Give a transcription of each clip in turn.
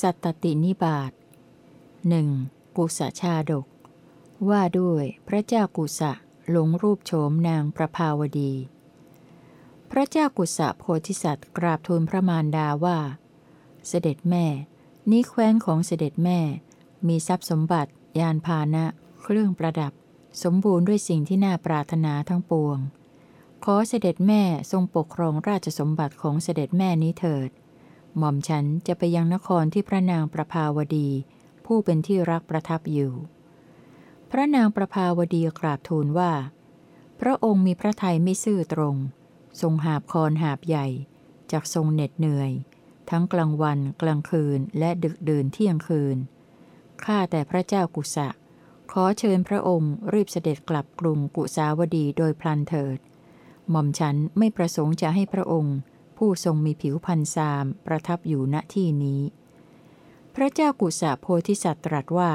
สัตตตินิบาตหนึ่งกุสชาดก ว่าด้วยพระเจ้ากุสะหลงรูปโฉมนางประภาวดี พระเจ้ากุสะโพธิสัตว์กราบทูลพระมารดาว่า เสด็จแม่ นี้แคว้นของเสด็จแม่ มีทรัพย์สมบัติ ยานพาหนะ เครื่องประดับ สมบูรณ์ด้วยสิ่งที่น่าปรารถนาทั้งปวง ขอเสด็จแม่ทรงปกครองราชสมบัติของเสด็จแม่นี้เถิด หม่อมฉันจะไปยังนครที่พระนางประภาวดี ผู้เป็นที่รักประทับอยู่ พระนางประภาวดีกราบทูลว่า พระองค์มีพระทัยไม่ซื่อตรง ทรงหาบคอนหาบใหญ่จากทรงเหน็ดเหนื่อย ทั้งกลางวันกลางคืนและดึกดื่นเที่ยงคืนข้าแต่พระเจ้ากุสะ ขอเชิญพระองค์รีบเสด็จกลับกรุงกุสาวดีโดยพลันเถิด หม่อมฉันไม่ประสงค์จะให้พระองค์ ผู้ทรงมีผิวพันซามประทับอยู่ณที่นี้ พระเจ้ากุสาโพธิสัตว์ตรัสว่า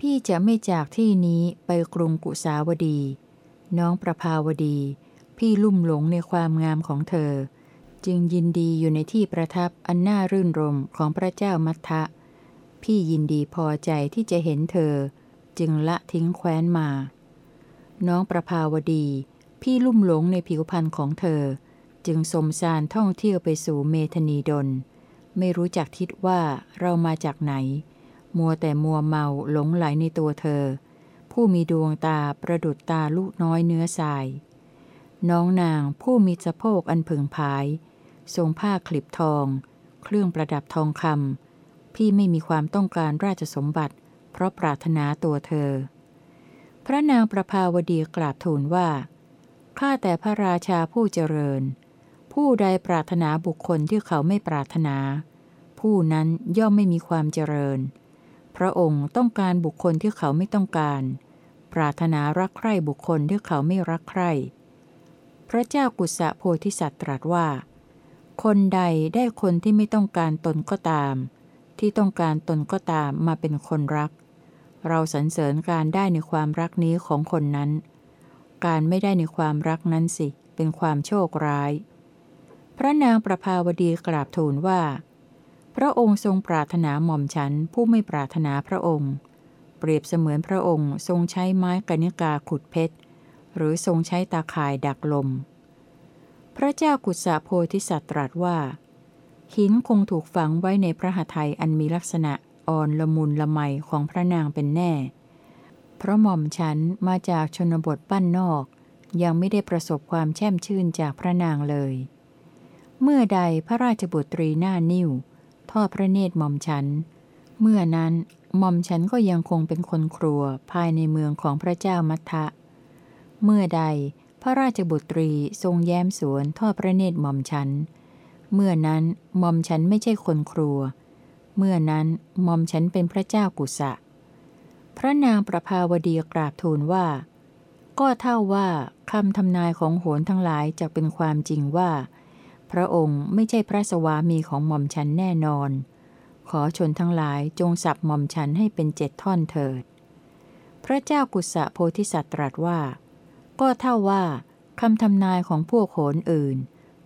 พี่จะไม่จากที่นี้ไปกรุงกุสาวดี น้องประภาวดี พี่ลุ่มหลงในความงามของเธอ จึงยินดีอยู่ในที่ประทับอันน่ารื่นรมของพระเจ้ามัทธะ พี่ยินดีพอใจที่จะเห็นเธอ จึงละทิ้งแคว้นมา น้องประภาวดี พี่ลุ่มหลงในผิวพันธ์ของเธอ จึงสมสารท่องเที่ยวไปสู่เมธนีดล ไม่รู้จักทิศว่าเรามาจากไหน มัวแต่มัวเมาหลงไหลในตัวเธอ ผู้มีดวงตาประดุดตาลูกน้อยเนื้อทราย น้องนางผู้มีสะโพกอันผึ่งพาย ทรงผ้าคลิบทอง เครื่องประดับทองคำพี่ไม่มีความต้องการราชสมบัติ เพราะปรารถนาตัวเธอ พระนางประภาวดีกราบทูลว่าข้าแต่พระราชาผู้เจริญ ผู้ใดปรารถนาบุคคลที่เขาไม่ปรารถนา ผู้นั้นย่อมไม่มีความเจริญ พระองค์ต้องการบุคคลที่เขาไม่ต้องการ ปรารถนารักใคร่บุคคลที่เขาไม่รักใคร่ พระเจ้ากุศะโพธิสัตว์ตรัสว่า คนใดได้คนที่ไม่ต้องการตนก็ตาม ที่ต้องการตนก็ตามมาเป็นคนรัก เราสรรเสริญการได้ในความรักนี้ของคนนั้น การไม่ได้ในความรักนั้นสิเป็นความโชคร้าย พระนางประภาวดีกราบทูลว่า พระองค์ทรงปรารถนาหม่อมฉันผู้ไม่ปรารถนาพระองค์ เปรียบเสมือนพระองค์ทรงใช้ไม้กนิกาขุดเพชร หรือทรงใช้ตาข่ายดักลม พระเจ้ากุศโพธิสัตว์ตรัสว่า หินคงถูกฝังไว้ในพระหัตถ์อันมีลักษณะอ่อนละมุนละไมของพระนางเป็นแน่ เพราะหม่อมฉันมาจากชนบทบ้านนอก ยังไม่ได้ประสบความแช่มชื่นจากพระนางเลย เมื่อใดพระราชบุตรีหน้านิ่วทอดพระเนตรหม่อมฉัน เมื่อนั้นหม่อมฉันก็ยังคงเป็นคนครัวภายในเมืองของพระเจ้ามัทะ เมื่อใดพระราชบุตรีทรงแย้มสวนทอดพระเนตรหม่อมฉัน เมื่อนั้นหม่อมฉันไม่ใช่คนครัว เมื่อนั้นหม่อมฉันเป็นพระเจ้ากุศะพระนางประภาวดีกราบทูลว่า ก็เท่าว่าคำทำนายของโหนทั้งหลายจะเป็นความจริงว่า พระองค์ไม่ใช่พระสวามีของหม่อมฉันแน่นอน ขอชนทั้งหลายจงสับหม่อมฉันให้เป็นเจ็ดท่อนเถิด พระเจ้ากุศะโพธิสัตว์ตรัสว่า ก็เท่าว่าคำทำนายของพวกโขนอื่น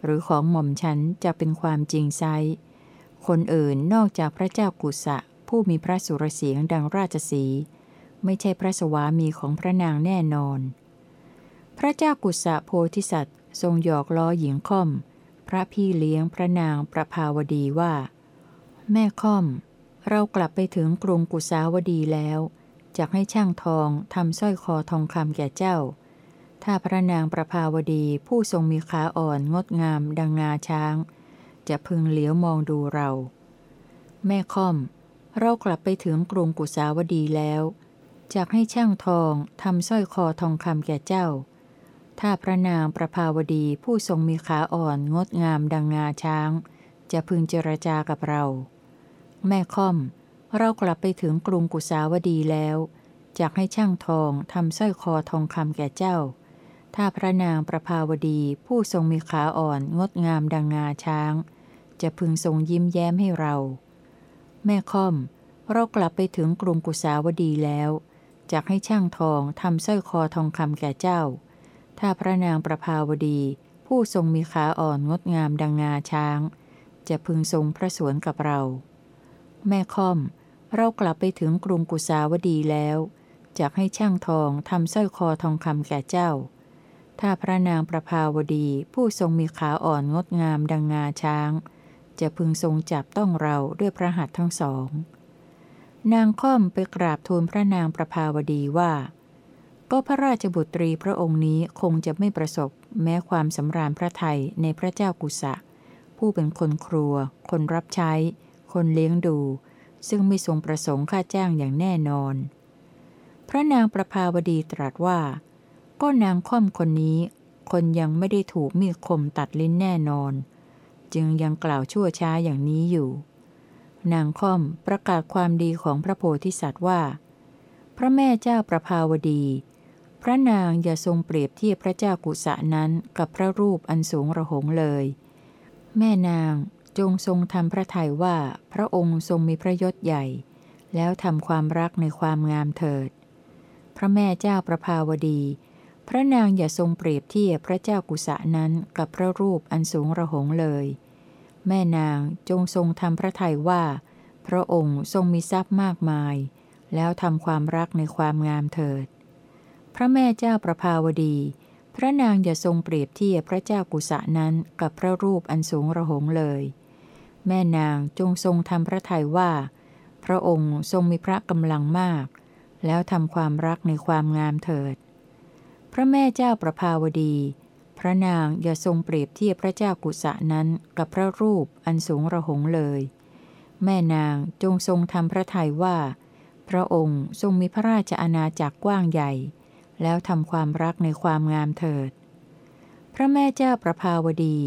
หรือของหม่อมฉันจะเป็นความจริงไซคนอื่นนอกจากพระเจ้ากุศะผู้มีพระสุรเสียงดังราชสี ไม่ใช่พระสวามีของพระนางแน่นอน พระเจ้ากุศะโพธิสัตว์ทรงหยอกล้อหญิงค่อม พระพี่เลี้ยงพระนางประภาวดีว่า แม่ค่อม เรากลับไปถึงกรุงกุสาวดีแล้วจะให้ช่างทองทำสร้อยคอทองคำแก่เจ้า ถ้าพระนางประภาวดีผู้ทรงมีขาอ่อนงดงามดังงาช้าง จะพึงเหลียวมองดูเรา แม่ค่อม เรากลับไปถึงกรุงกุสาวดีแล้วจะให้ช่างทองทำสร้อยคอทองคำแก่เจ้า ถ้าพระนางประภาวดีผู้ทรงมีขาอ่อนงดงามดังงาช้าง จะพึงเจรจากับเรา แม่ค่อม เรากลับไปถึงกรุงกุสาวดีแล้วจะให้ช่างทองทำสร้อยคอทองคำแก่เจ้า ถ้าพระนางประภาวดีผู้ทรงมีขาอ่อนงดงามดังงาช้าง จะพึงทรงยิ้มแย้มให้เรา แม่ค่อม เรากลับไปถึงกรุงกุสาวดีแล้วจะให้ช่างทองทำสร้อยคอทองคำแก่เจ้า ถ้าพระนางประภาวดี ผู้ทรงมีขาอ่อนงดงามดังงาช้าง จะพึงทรงพระสวนกับเรา แม่ค่อม เรากลับไปถึงกรุงกุสาวดีแล้วจะให้ช่างทองทำสร้อยคอทองคำแก่เจ้า ถ้าพระนางประภาวดีผู้ทรงมีขาอ่อนงดงามดังงาช้าง จะพึงทรงจับต้องเราด้วยพระหัตถ์ทั้งสอง นางค่อมไปกราบทูลพระนางประภาวดีว่า ก็พระราชบุตรีพระองค์นี้คงจะไม่ประสบ แม้ความสำราญพระไทยในพระเจ้ากุสะ ผู้เป็นคนครัว คนรับใช้ คนเลี้ยงดู ซึ่งไม่ทรงประสงค์ค่าจ้างอย่างแน่นอน พระนางประภาวดีตรัสว่า ก็นางค่อมคนนี้ คนยังไม่ได้ถูกมีดคมตัดลิ้นแน่นอน จึงยังกล่าวชั่วช้าอย่างนี้อยู่ นางค่อมประกาศความดีของพระโพธิสัตว์ว่า พระแม่เจ้าประภาวดี พระนางอย่าทรงเปรียบเทียบพระเจ้ากุสะนั้นกับพระรูปอันสูงระหงเลย แม่นางจงทรงทำพระทัยว่าพระองค์ทรงมีพระยศใหญ่ แล้วทำความรักในความงามเถิด พระแม่เจ้าประภาวดี พระนางอย่าทรงเปรียบเทียบพระเจ้ากุสะนั้นกับพระรูปอันสูงระหงเลย แม่นางจงทรงทำพระทัยว่า พระองค์ทรงมีทรัพย์มากมาย แล้วทำความรักในความงามเถิด พระแม่เจ้าประภาวดี พระนางอย่าทรงเปรียบเทียบพระเจ้ากุสะนั้นกับพระรูปอันสูงระหงเลย แม่นางจงทรงทำพระทัยว่า พระองค์ทรงมีพระกำลังมาก แล้วทำความรักในความงามเถิด พระแม่เจ้าประภาวดี พระนางอย่าทรงเปรียบเทียบพระเจ้ากุศะนั้นกับพระรูปอันสูงระหงเลย แม่นางจงทรงทำพระทัยว่า พระองค์ทรงมีพระราชอาณาจักรกว้างใหญ่ แล้วทำความรักในความงามเถิด พระแม่เจ้าประภาวดี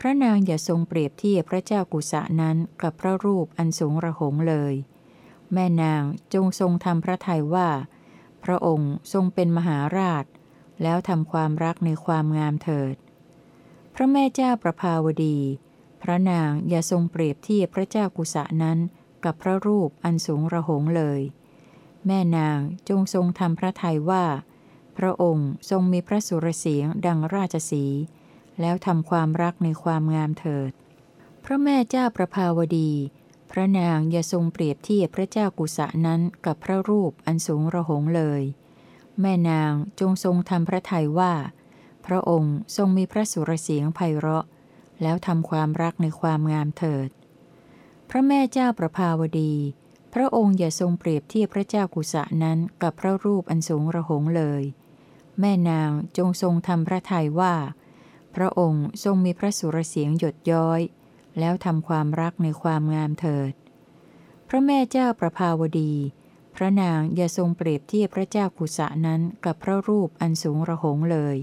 พระนางอย่าทรงเปรียบเทียบพระเจ้ากุศะนั้นกับพระรูปอันสูงระหงเลย แม่นางจงทรงทำพระทัยว่า พระองค์ทรงเป็นมหาราช แล้วทำความรักในความงามเถิด พระแม่เจ้าประภาวดี พระนางอย่าทรงเปรียบเทียบพระเจ้ากุศะนั้นกับพระรูปอันสูงระหงเลย แม่นางจงทรงทำพระทัยว่า ระองค์ทรงมีพระสุรเสียงดังราชสี แล้วทำความรักในความงามเถิด พระแม่เจ้าประภาวดี พระนางอย่าทรงเปรียบเทียบพระเจ้ากุศะนั้นกับพระรูปอันสูงระหงเลย แม่นางจงทรงทำพระทัยว่า พระองค์ทรงมีพระสุรเสียงไพเราะ แล้วทำความรักในความงามเถิด พระแม่เจ้าประภาวดีพระองค์อย่าทรงเปรียบเทียบพระเจ้ากุศะนั้นกับพระรูปอันสูงระหงเลย แม่นางจงทรงทำพระทัยว่า พระองค์ทรงมีพระสุรเสียงหยดย้อย แล้วทำความรักในความงามเถิด พระแม่เจ้าประภาวดี พระนางอย่าทรงเปรียบเทียบพระเจ้ากุศะนั้นกับพระรูปอันสูงระหงเลย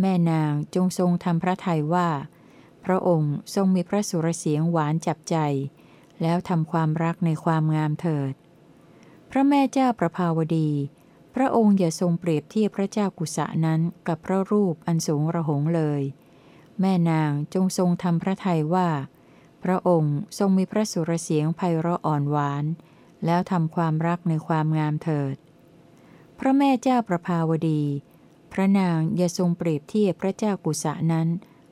แม่นางจงทรงทำพระทัยว่า พระองค์ทรงมีพระสุรเสียงหวานจับใจ แล้วทำความรักในความงามเถิด พระแม่เจ้าประภาวดี พระองค์อย่าทรงเปรียบเทียบพระเจ้ากุศะนั้นกับพระรูปอันสูงระหงเลย แม่นางจงทรงทำพระทัยว่า พระองค์ทรงมีพระสุรเสียงไพเราะอ่อนหวาน แล้วทำความรักในความงามเถิด พระแม่เจ้าประภาวดี พระนางอย่าทรงเปรียบเทียบพระเจ้ากุศะนั้น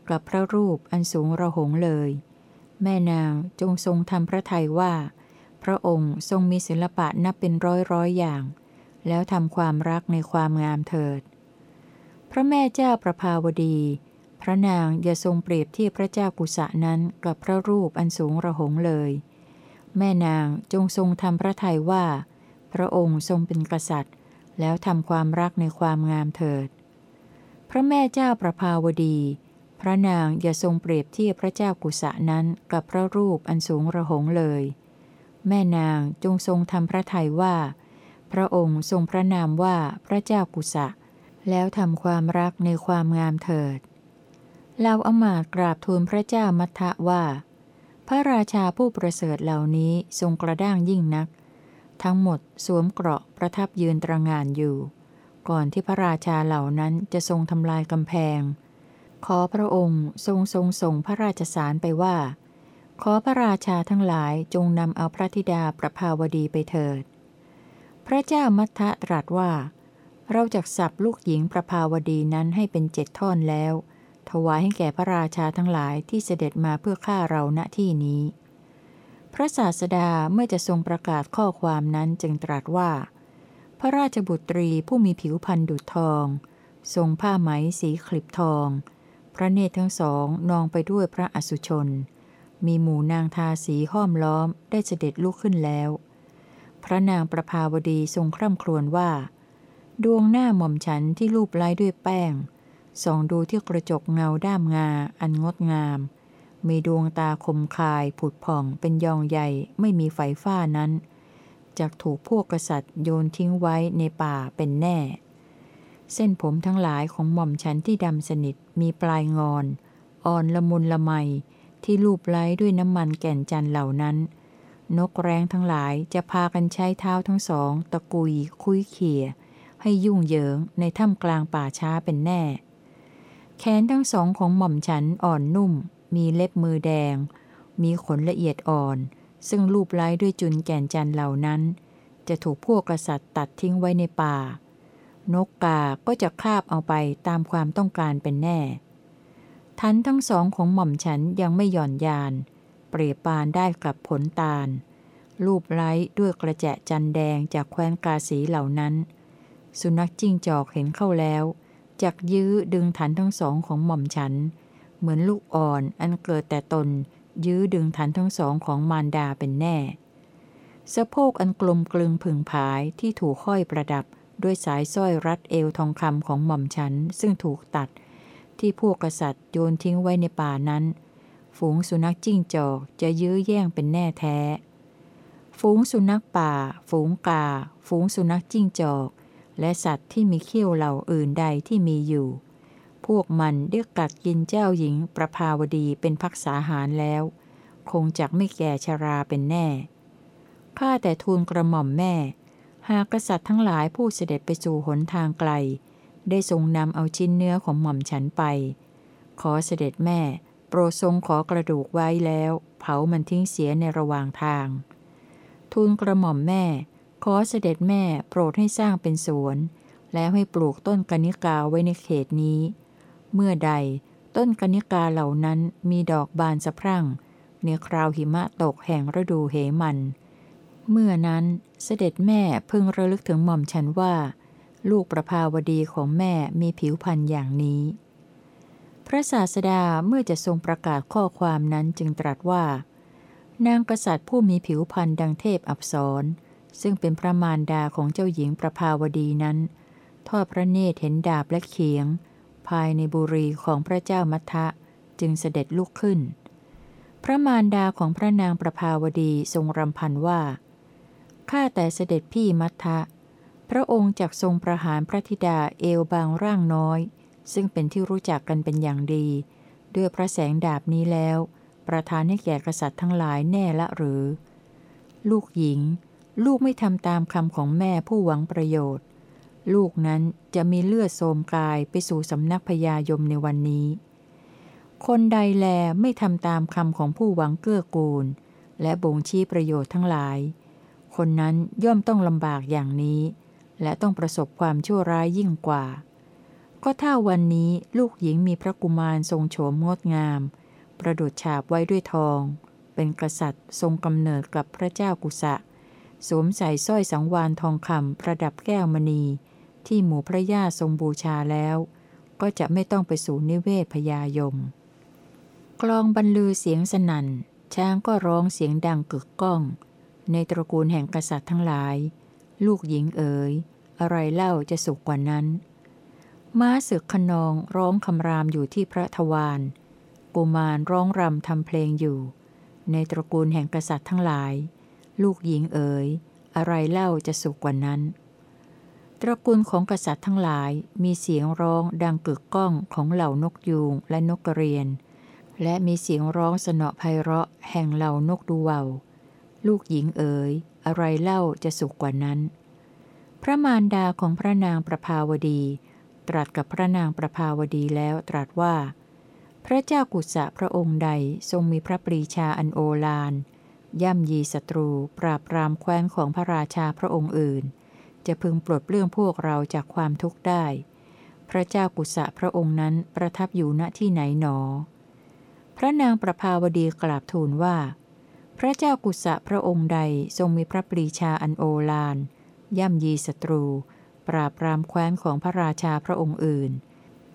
กับพระรูปอันสูงระหงเลย แม่นางจงทรงทำพระทัยว่า พระองค์ทรงมีศิลปะนับเป็นร้อยร้อยอย่าง แล้วทำความรักในความงามเถิด พระแม่เจ้าประภาวดี พระนางอย่าทรงเปรียบเทียบพระเจ้ากุศะนั้นกับพระรูปอันสูงระหงเลย แม่นางจงทรงทำพระทัยว่า พระองค์ทรงเป็นกษัตริย์ แล้วทำความรักในความงามเถิด พระแม่เจ้าประภาวดี พระนางอย่าทรงเปรียบเทียบพระเจ้ากุศะนั้นกับพระรูปอันสูงระหงเลย แม่นางจงทรงทำพระทัยว่า พระองค์ทรงพระนามว่าพระเจ้ากุศะแล้วทำความรักในความงามเถิดเหล่าอมาตกราบทูลพระเจ้ามัทธะว่า พระราชาผู้ประเสริฐเหล่านี้ทรงกระด้างยิ่งนัก ทั้งหมดสวมเกราะประทับยืนตระงานอยู่ ก่อนที่พระราชาเหล่านั้นจะทรงทำลายกำแพง ขอพระองค์ทรงทรงส่งพระราชสารไปว่า ขอพระราชาทั้งหลายจงนำเอาพระธิดาประภาวดีไปเถิด พระเจ้ามัทธะตรัสว่า เราจะสับลูกหญิงประภาวดีนั้นให้เป็นเจ็ดท่อนแล้ว ถวายให้แก่พระราชาทั้งหลายที่เสด็จมาเพื่อฆ่าเราณที่นี้ พระศาสดาเมื่อจะทรงประกาศข้อความนั้นจึงตรัสว่า พระราชบุตรีผู้มีผิวพรรณดุจทอง ทรงผ้าไหมสีคลิบทอง พระเนตรทั้งสองนองไปด้วยพระอสุชน มีหมู่นางทาสีห้อมล้อมได้เสด็จลุกขึ้นแล้ว พระนางประภาวดีทรงคร่ำครวญว่า ดวงหน้าหม่อมฉันที่รูปไล้ด้วยแป้ง ส่องดูที่กระจกเงาด้ามงาอันงดงาม มีดวงตาคมคายผุดผ่องเป็นยองใหญ่ไม่มีไฟฟ้านั้นจากถูกพวกกษัตริย์โยนทิ้งไว้ในป่าเป็นแน่ เส้นผมทั้งหลายของหม่อมฉันที่ดำสนิทมีปลายงอน อ่อนละมุนละไมที่ลูบไล้ด้วยน้ำมันแก่นจันเหล่านั้น นกแร้งทั้งหลายจะพากันใช้เท้าทั้งสอง ตะกุย คุยเขี่ย ให้ยุ่งเหยิงในถ้ำกลางป่าช้าเป็นแน่ แขนทั้งสองของหม่อมฉันอ่อนนุ่ม มีเล็บมือแดง มีขนละเอียดอ่อน ซึ่งรูปไล้ด้วยจุนแก่นจันเหล่านั้น จะถูกพวกกษัตริย์ตัดทิ้งไว้ในป่า นกกาก็จะคาบเอาไปตามความต้องการเป็นแน่ ทันทั้งสองของหม่อมฉันยังไม่หย่อนยานเเปรียบปานได้กับผลตาล รูปไล้ด้วยกระแจจันแดงจากแคว้นกาสีเหล่านั้น สุนัขจิ้งจอกเห็นเข้าแล้วจักยื้อดึงฐานทั้งสองของหม่อมฉัน เหมือนลูกอ่อนอันเกิดแต่ตน ยื้อดึงฐานทั้งสองของมารดาเป็นแน่ สะโพกอันกลมกลึงผึ่งผายที่ถูกห้อยประดับด้วยสายสร้อยรัดเอวทองคำของหม่อมฉันซึ่งถูกตัด ที่พวกกษัตริย์โยนทิ้งไว้ในป่านั้น ฝูงสุนัขจิ้งจอกจะยื้อแย่งเป็นแน่แท้ ฝูงสุนัขป่า ฝูงกา ฝูงสุนัขจิ้งจอก และสัตว์ที่มีเขี้ยวเหล่าอื่นใดที่มีอยู่ พวกมันเรียกกัดกินเจ้าหญิงประภาวดีเป็นพักษาหารแล้ว คงจักไม่แก่ชราเป็นแน่ ข้าแต่ทูลกระหม่อมแม่ หากกษัตริย์ทั้งหลายผู้เสด็จไปสู่หนทางไกล ได้ทรงนำเอาชิ้นเนื้อของหม่อมฉันไป ขอเสด็จแม่ โปรดทรงขอกระดูกไว้แล้ว เผามันทิ้งเสียในระหว่างทาง ทูลกระหม่อมแม่ ขอเสด็จแม่โปรดให้สร้างเป็นสวน แล้วให้ปลูกต้นกนิกาไว้ในเขตนี้ เมื่อใดต้นกนิกาเหล่านั้นมีดอกบานสะพรั่ง ในคราวหิมะตกแห่งฤดูเหมัน เมื่อนั้นเสด็จแม่พึงระลึกถึงหม่อมฉันว่า ลูกประภาวดีของแม่มีผิวพรรณอย่างนี้ พระศาสดาเมื่อจะทรงประกาศข้อความนั้นจึงตรัสว่า นางกษัตริย์ผู้มีผิวพรรณดังเทพอับสรซึ่งเป็นพระมารดาของเจ้าหญิงประภาวดีนั้น ทอดพระเนตรเห็นดาบและเขียง ภายในบุรีของพระเจ้ามัทะจึงเสด็จลุกขึ้น พระมารดาของพระนางประภาวดีทรงรำพันว่าข้าแต่เสด็จพี่มัทะพระองค์จักทรงประหารพระธิดาเอวบางร่างน้อย ซึ่งเป็นที่รู้จักกันเป็นอย่างดี ด้วยพระแสงดาบนี้แล้ว ประทานให้แก่กษัตริย์ทั้งหลายแน่ละหรือ ลูกหญิง ลูกไม่ทำตามคำของแม่ผู้หวังประโยชน์ ลูกนั้นจะมีเลือดโสมกายไปสู่สำนักพญายมในวันนี้ คนใดแลไม่ทำตามคำของผู้หวังเกื้อกูล และบ่งชี้ประโยชน์ทั้งหลาย คนนั้นย่อมต้องลำบากอย่างนี้ และต้องประสบความชั่วร้ายยิ่งกว่า ก็ถ้าวันนี้ลูกหญิงมีพระกุมารทรงโฉมงดงาม ประดุจฉาบไว้ด้วยทอง เป็นกษัตริย์ทรงกำเนิดกับพระเจ้ากุสะสวมใส่สร้อยสังวานทองคำประดับแก้วมณี ที่หมู่พระญาทรงบูชาแล้ว ก็จะไม่ต้องไปสู่นิเวศพยายม กลองบรรลือเสียงสนั่น ช้างก็ร้องเสียงดังกึกก้อง ในตระกูลแห่งกษัตริย์ทั้งหลาย ลูกหญิงเอ๋ย อะไรเล่าจะสุขกว่านั้น ม้าศึกขนองร้องคำรามอยู่ที่พระทวารกุมารร้องรำทำเพลงอยู่ ในตระกูลแห่งกษัตริย์ทั้งหลาย ลูกหญิงเอ๋ย อะไรเล่าจะสุขกว่านั้น ตระกูลของกษัตริย์ทั้งหลายมีเสียงร้องดังกึกก้องของเหล่านกยูงและนกกระเรียน และมีเสียงร้องสนอไพเราะแห่งเหล่านกดูเวาลูกหญิงเอ๋ย อะไรเล่าจะสุขกว่านั้น พระมารดาของพระนางประภาวดี ตรัสกับพระนางประภาวดีแล้วตรัสว่า พระเจ้ากุศะพระองค์ใดทรงมีพระปรีชาอันโอฬารย่ำยีศัตรู ปราบปรามแคว้นของพระราชาพระองค์อื่น จะพึงปลดเรื่องพวกเราจากความทุกข์ได้ พระเจ้ากุสะพระองค์นั้นประทับอยู่ณที่ไหนหนอ พระนางประภาวดีกราบทูลว่า พระเจ้ากุสะพระองค์ใดทรงมีพระปรีชาอันโอฬารย่ำยีศัตรู ปราบปรามแคว้นของพระราชาพระองค์อื่น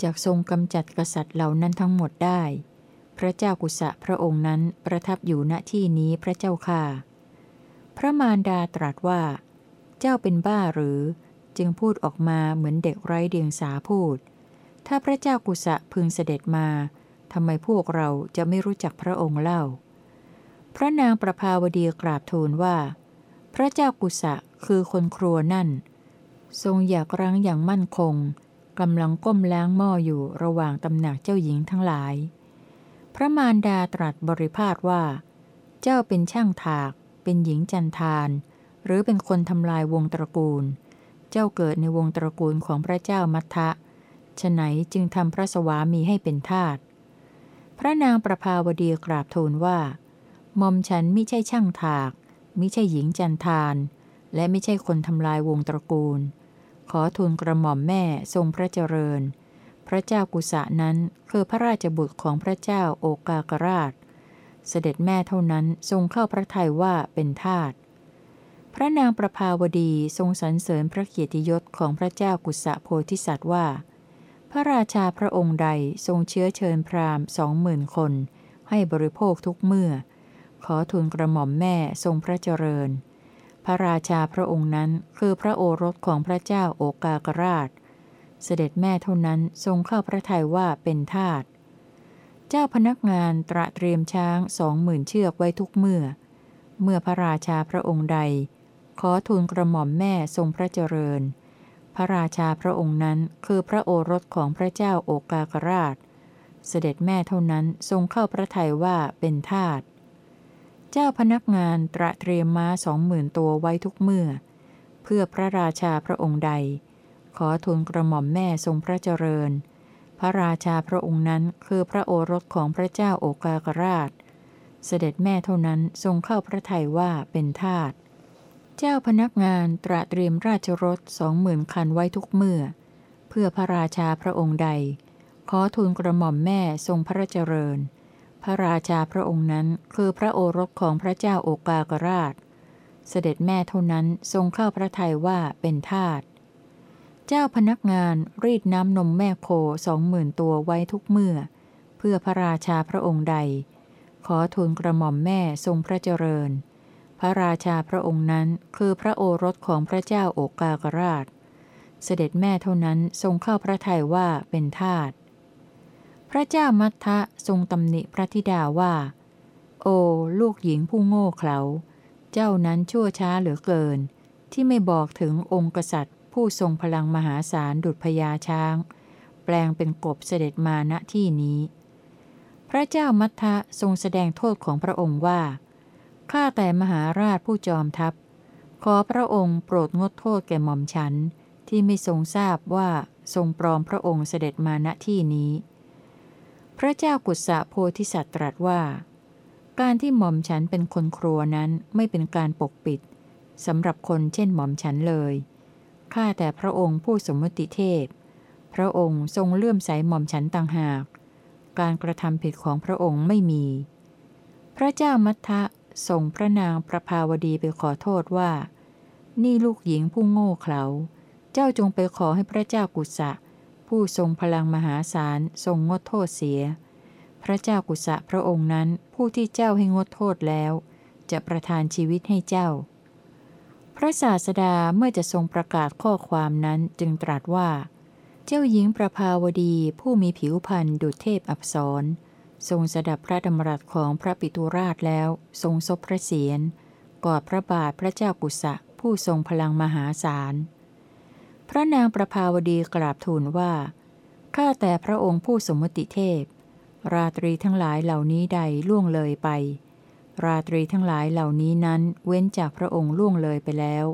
จากทรงกำจัดกษัตริย์เหล่านั้นทั้งหมดได้ พระเจ้ากุสะพระองค์นั้นประทับอยู่ณที่นี้พระเจ้าค่ะ พระมารดาตรัสว่า เจ้าเป็นบ้าหรือ จึงพูดออกมาเหมือนเด็กไร้เดียงสาพูด ถ้าพระเจ้ากุสะพึงเสด็จมาทำไมพวกเราจะไม่รู้จักพระองค์เล่า พระนางประภาวดีกราบทูลว่า พระเจ้ากุสะคือคนครัวนั่น ทรงอยากรั้งอย่างมั่นคงกำลังก้มล้างหม้ออยู่ระหว่างตำหนักเจ้าหญิงทั้งหลาย พระมารดาตรัสบริพาทว่า เจ้าเป็นช่างถาก เป็นหญิงจันทาน หรือเป็นคนทำลายวงตระกูล เจ้าเกิดในวงตระกูลของพระเจ้ามัทธะฉไหนจึงทำพระสวามีให้เป็นทาสพระนางประภาวดีกราบทูลว่ามอมฉันไม่ใช่ช่างถากไม่ใช่หญิงจันทาน และไม่ใช่คนทำลายวงตระกูล ขอทูลกระหม่อมแม่ทรงพระเจริญ พระเจ้ากุสะนั้นคือพระราชบุตรของพระเจ้าโอกากราช เสด็จแม่เท่านั้นทรงเข้าพระทัยว่าเป็นทาสพระนางประภาวดีทรงสรรเสริญพระเกียรติยศของพระเจ้ากุสะโพธิสัตว์ว่า พระราชาพระองค์ใดทรงเชื้อเชิญพราหมณ์สองหมื่นคน ให้บริโภคทุกเมื่อ ขอทูลกระหม่อมแม่ทรงพระเจริญ พระราชาพระองค์นั้นคือพระโอรสของพระเจ้าโอกากราช เสด็จแม่เท่านั้นทรงเข้าพระทัยว่าเป็นทาสเจ้าพนักงานตระเตรียมช้างสองหมื่นเชือกไว้ทุกเมื่อ เมื่อพระราชาพระองค์ใด ขอทูลกระหม่อมแม่ทรงพระเจริญ พระราชาพระองค์นั้นคือพระโอรสของพระเจ้าโอกากราช เสด็จแม่เท่านั้นทรงเข้าพระทัยว่าเป็นทาส เจ้าพนักงานตระเตรียมม้าสองหมื่นตัวไว้ทุกเมื่อ เพื่อพระราชาพระองค์ใด ขอทูลกระหม่อมแม่ทรงพระเจริญ พระราชาพระองค์นั้นคือพระโอรสของพระเจ้าโอกากราช เสด็จแม่เท่านั้นทรงเข้าพระทัยว่าเป็นทาสเจ้าพนักงานตระเตรียมราชรถสองหมื่นคันไว้ทุกเมื่อ เพื่อพระราชาพระองค์ใด ขอทูลกระหม่อมแม่ทรงพระเจริญ พระราชาพระองค์นั้นคือพระโอรสของพระเจ้าโอกากราช เสด็จแม่เท่านั้นทรงเข้าพระทัยว่าเป็นทาสเจ้าพนักงานรีดน้ำนมแม่โคสองหมื่นตัวไว้ทุกเมื่อ เพื่อพระราชาพระองค์ใด ขอทูลกระหม่อมแม่ทรงพระเจริญ พระราชาพระองค์นั้นคือพระโอรสของพระเจ้าโอกากราช เสด็จแม่เท่านั้นทรงเข้าพระทัยว่าเป็นทาสพ ระเจ้ามัทธะทรงตำหนิพระธิดาว่า โอ้ลูกหญิงผู้โง่เขลา เจ้านั้นชั่วช้าเหลือเกิน ที่ไม่บอกถึงองค์กษัตริย์ ผู้ทรงพลังมหาศาลดุจพญาช้าง แปลงเป็นกบเสด็จมาณที่นี้ พระเจ้ามัทธะทรงแสดงโทษของพระองค์ว่า ข้าแต่มหาราชผู้จอมทัพ ขอพระองค์โปรดงดโทษแก่หม่อมฉัน ที่ไม่ทรงทราบว่าทรงปลอมพระองค์เสด็จมาณที่นี้ พระเจ้ากุศะโพธิสัตว์ตรัสว่า การที่หม่อมฉันเป็นคนครัวนั้นไม่เป็นการปกปิดสำหรับคนเช่นหม่อมฉันเลย ข้าแต่พระองค์ผู้สมมติเทพ พระองค์ทรงเลื่อมใสหม่อมฉันต่างหาก การกระทำผิดของพระองค์ไม่มี พระเจ้ามัทธะส่งพระนางประภาวดีไปขอโทษว่า นี่ลูกหญิงผู้โง่เขลา เจ้าจงไปขอให้พระเจ้ากุศะ ผู้ทรงพลังมหาศาลทรงงดโทษเสีย พระเจ้ากุศะพระองค์นั้นผู้ที่เจ้าให้งดโทษแล้ว จะประทานชีวิตให้เจ้า พระศาสดาเมื่อจะทรงประกาศข้อความนั้นจึงตรัสว่า เจ้าหญิงประภาวดีผู้มีผิวพรรณดุจเทพอับสรทรงสดับพระดำรัสของพระปิตุราชแล้ว ทรงซบพระเศียรกอดพระบาทพระเจ้ากุศะผู้ทรงพลังมหาศาล พระนางประภาวดีกราบทูลว่า ข้าแต่พระองค์ผู้สมมติเทพ ราตรีทั้งหลายเหล่านี้ใดล่วงเลยไป ราตรีทั้งหลายเหล่านี้นั้นเว้นจากพระองค์ล่วงเลยไปแล้ว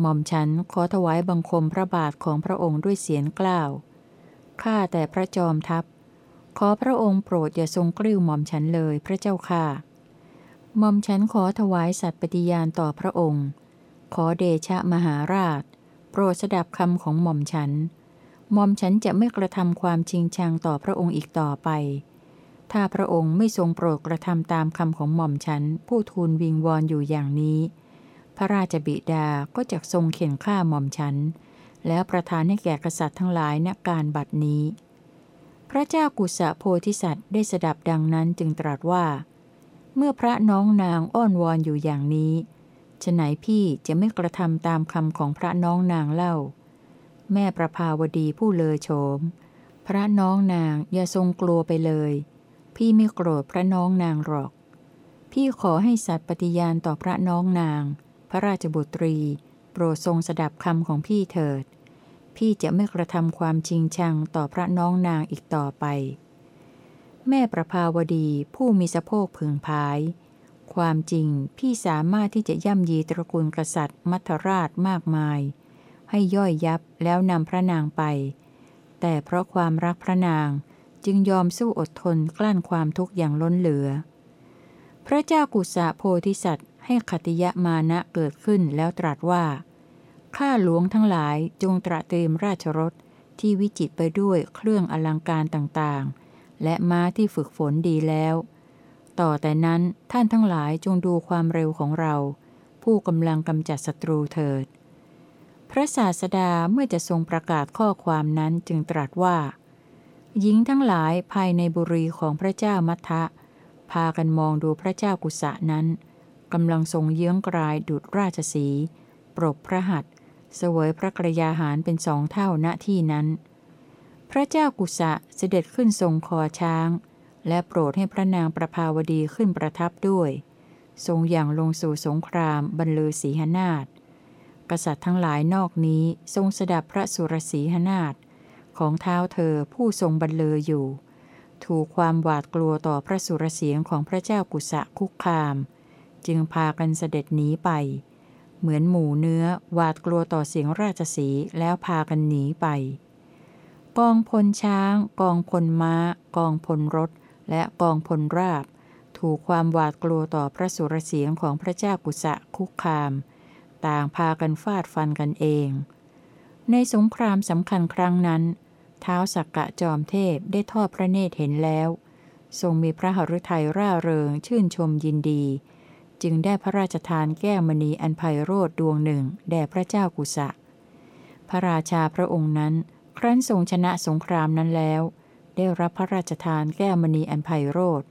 หม่อมฉันขอถวายบังคมพระบาทของพระองค์ด้วยเสียงกล้าว ข้าแต่พระจอมทัพ ขอพระองค์โปรดอย่าทรงกลิ้วหม่อมฉันเลยพระเจ้าค่ะ หม่อมฉันขอถวายสัตย์ปฏิญาณต่อพระองค์ ขอเดชะมหาราช โปรดสดับคำของหม่อมฉัน หม่อมฉันจะไม่กระทำความชิงชังต่อพระองค์อีกต่อไป ถ้าพระองค์ไม่ทรงโปรดกระทำตามคำของหม่อมฉัน ผู้ทูลวิงวอนอยู่อย่างนี้ พระราชบิดาก็จะทรงเข็นฆ่าหม่อมฉัน แล้วประทานให้แก่กษัตริย์ทั้งหลายณการบัดนี้ พระเจ้ากุสะโพธิสัตว์ได้สดับดังนั้นจึงตรัสว่า เมื่อพระน้องนางอ้อนวอนอยู่อย่างนี้ ฉไหนพี่จะไม่กระทำตามคำของพระน้องนางเล่า แม่ประภาวดีผู้เลอโฉม พระน้องนางอย่าทรงกลัวไปเลย พี่ไม่โกรธพระน้องนางหรอก พี่ขอให้สัตว์ปฏิญาณต่อพระน้องนาง พระราชบุตรี โปรดทรงสดับคำของพี่เถิด พี่จะไม่กระทำความจริงชังต่อพระน้องนางอีกต่อไป แม่ประภาวดีผู้มีสะโพกผึ่งพาย ความจริงพี่สามารถที่จะย่ำยีตระกูลกษัตริย์ มัทราชมากมาย ให้ย่อยยับแล้วนำพระนางไป แต่เพราะความรักพระนางจึงยอมสู้อดทนกลั้นความทุกข์อย่างล้นเหลือ พระเจ้ากุศะโพธิสัตว์ให้ขติยะมานะเกิดขึ้นแล้วตรัสว่า ข้าหลวงทั้งหลายจงตระเตรียมราชรถที่วิจิตไปด้วยเครื่องอลังการต่างๆ และม้าที่ฝึกฝนดีแล้ว ต่อแต่นั้นท่านทั้งหลายจงดูความเร็วของเรา ผู้กำลังกำจัดศัตรูเถิด พระศาสดาเมื่อจะทรงประกาศข้อความนั้นจึงตรัสว่า หญิงทั้งหลายภายในบุรีของพระเจ้ามัทะ พากันมองดูพระเจ้ากุศะนั้นกำลังทรงเยื้องกลายดุดราชสีปรบพระหัตเสวยพระกรยาหารเป็นสองเท่าณที่นั้น พระเจ้ากุศะเสด็จขึ้นทรงคอช้าง และโปรดให้พระนางประภาวดีขึ้นประทับด้วย ทรงอย่างลงสู่สงครามบรรลือศีหนาฏกษัตริย์ทั้งหลายนอกนี้ทรงสดับพระสุรศีหนาฏของเท้าเธอผู้ทรงบรรลืออยู่ ถูกความหวาดกลัวต่อพระสุรเสียงของพระเจ้ากุศะคุกคาม จึงพากันเสด็จหนีไป เหมือนหมูเนื้อหวาดกลัวต่อเสียงราชสีแล้วพากันหนีไป กองพลช้าง กองพลม้า กองพลรถ และกองพลราบ ถูกความหวาดกลัวต่อพระสุรเสียงของพระเจ้ากุศะคุกคาม ต่างพากันฟาดฟันกันเอง ในสงครามสำคัญครั้งนั้น เท้าสักกะจอมเทพได้ทอดพระเนตรเห็นแล้ว ทรงมีพระหฤทัยร่าเริงชื่นชมยินดี จึงได้พระราชทานแก้วมณีอันไพโรธดวงหนึ่งแด่พระเจ้ากุศะพระราชาพระองค์นั้น ครั้นทรงชนะสงครามนั้นแล้ว ได้รับพระราชทานแก้วมณีอันไพโรธ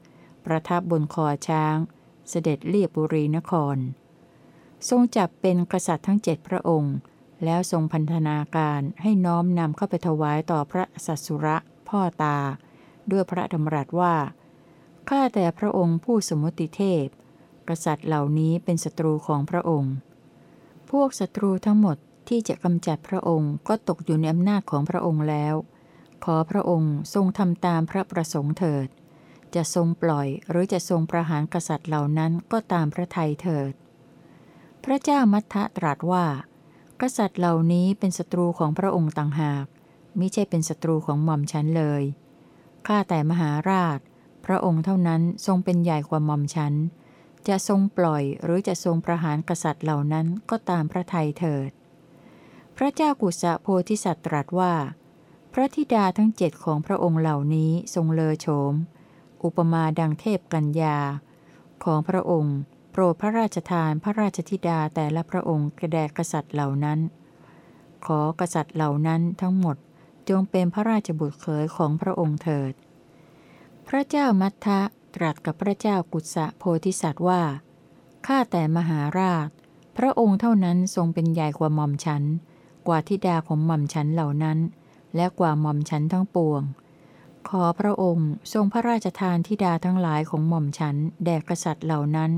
ประทับบนคอช้าง เสด็จเลียบบุรีนคร ทรงจับเป็นกษัตริย์ทั้งเจ็ดพระองค์ แล้วทรงพันธนาการให้น้อมนำเข้าไปถวายต่อพระสัสุระพ่อตา ด้วยพระดำรัสว่า ข้าแต่พระองค์ผู้สมุติเทพ กษัตริย์เหล่านี้เป็นศัตรูของพระองค์ พวกศัตรูทั้งหมดที่จะกำจัดพระองค์ก็ตกอยู่ในอำนาจของพระองค์แล้ว ขอพระองค์ทรงทำตามพระประสงค์เถิด จะทรงปล่อยหรือจะทรงประหารกษัตริย์เหล่านั้นก็ตามพระทัยเถิด พระเจ้ามัทธะตรัสว่า กษัตริย์เหล่านี้เป็นศัตรูของพระองค์ต่างหาก มิใช่เป็นศัตรูของหม่อมฉันเลย ข้าแต่มหาราช พระองค์เท่านั้นทรงเป็นใหญ่กว่าหม่อมฉัน จะทรงปล่อยหรือจะทรงประหารกษัตริย์เหล่านั้นก็ตามพระทัยเถิด พระเจ้ากุศะโพธิสัตว์ตรัสว่า พระธิดาทั้งเจ็ดของพระองค์เหล่านี้ทรงเลอโฉม อุปมาดังเทพกัญญา ของพระองค์ โปรดพระราชทานพระราชธิดาแต่ละพระองค์กระแดกษัตริย์เหล่านั้น ขอกษัตริย์เหล่านั้นทั้งหมดจงเป็นพระราชบุตรเขยของพระองค์เถิด พระเจ้ามัทธะตรัสกับพระเจ้ากุศะโพธิสัตว์ว่า ข้าแต่มหาราช พระองค์เท่านั้นทรงเป็นใหญ่กว่าหม่อมฉัน กว่าธิดาของหม่อมฉันเหล่านั้น และกว่าหม่อมฉันทั้งปวง ขอพระองค์ทรงพระราชทานทิดาทั้งหลายของหม่อมฉันแด่กษัตริย์เหล่านั้น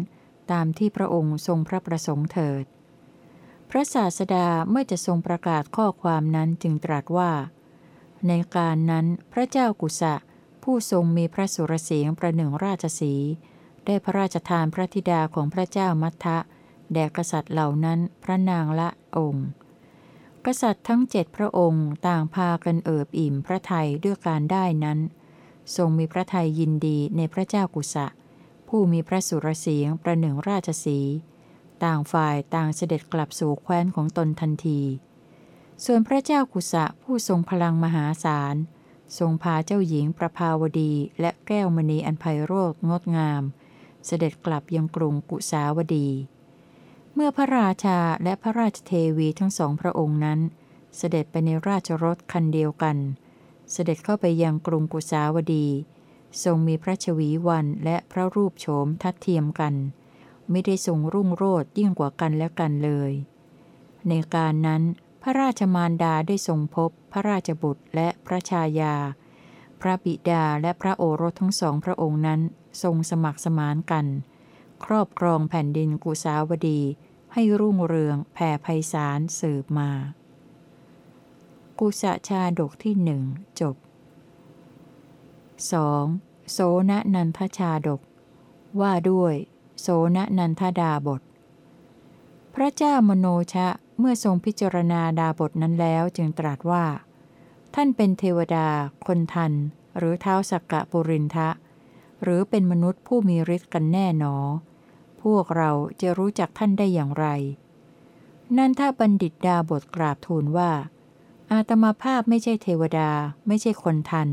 ตามที่พระองค์ทรงพระประสงค์เถิด พระศาสดาเมื่อจะทรงประกาศข้อความนั้นจึงตรัสว่า ในการนั้นพระเจ้ากุศะผู้ทรงมีพระสุรเสียงประหนึ่งราชสี ได้พระราชทานพระธิดาของพระเจ้ามัทธะแด่กษัตริย์เหล่านั้นพระนางละองค์ กษัตริย์ทั้งเจ็ดพระองค์ต่างพากันเอิบอิ่มพระไทยด้วยการได้นั้น ทรงมีพระไทยยินดีในพระเจ้ากุศะผู้มีพระสุรเสียงประหนึ่งราชสี ต่างฝ่ายต่างเสด็จกลับสู่แคว้นของตนทันที ส่วนพระเจ้ากุสะผู้ทรงพลังมหาศาล ทรงพาเจ้าหญิงประภาวดีและแก้วมณีอันไพโรจน์งดงาม เสด็จกลับยังกรุงกุสาวดี เมื่อพระราชาและพระราชเทวีทั้งสองพระองค์นั้น เสด็จไปในราชรถคันเดียวกัน เสด็จเข้าไปยังกรุงกุสาวดี ทรงมีพระชวีวันและพระรูปโฉมทัดเทียมกัน ไม่ได้ทรงรุ่งโรจน์ยิ่งกว่ากันและกันเลย ในการนั้น พระราชมารดาได้ทรงพบ พระราชบุตรและพระชายา พระบิดาและพระโอรสทั้งสองพระองค์นั้นทรงสมัครสมานกัน ครอบครองแผ่นดินกุสาวดี ให้รุ่งเรืองแผ่ไพศาลสืบมา กุสชาดกที่หนึ่งจบ 2. โสนนันทชาดก ว่าด้วย โสนนันทดาบท พระเจ้ามโนชะเมื่อทรงพิจารณาดาบทนั้นแล้วจึงตรัสว่า ท่านเป็นเทวดา คนทัน หรือเท้าสักกะปุรินทะ หรือเป็นมนุษย์ผู้มีฤทธิ์กันแน่หนอ พวกเราจะรู้จักท่านได้อย่างไร นั่นถ้าบัณฑิตดาบทกราบทูลว่า อาตมาภาพไม่ใช่เทวดา ไม่ใช่คนทัน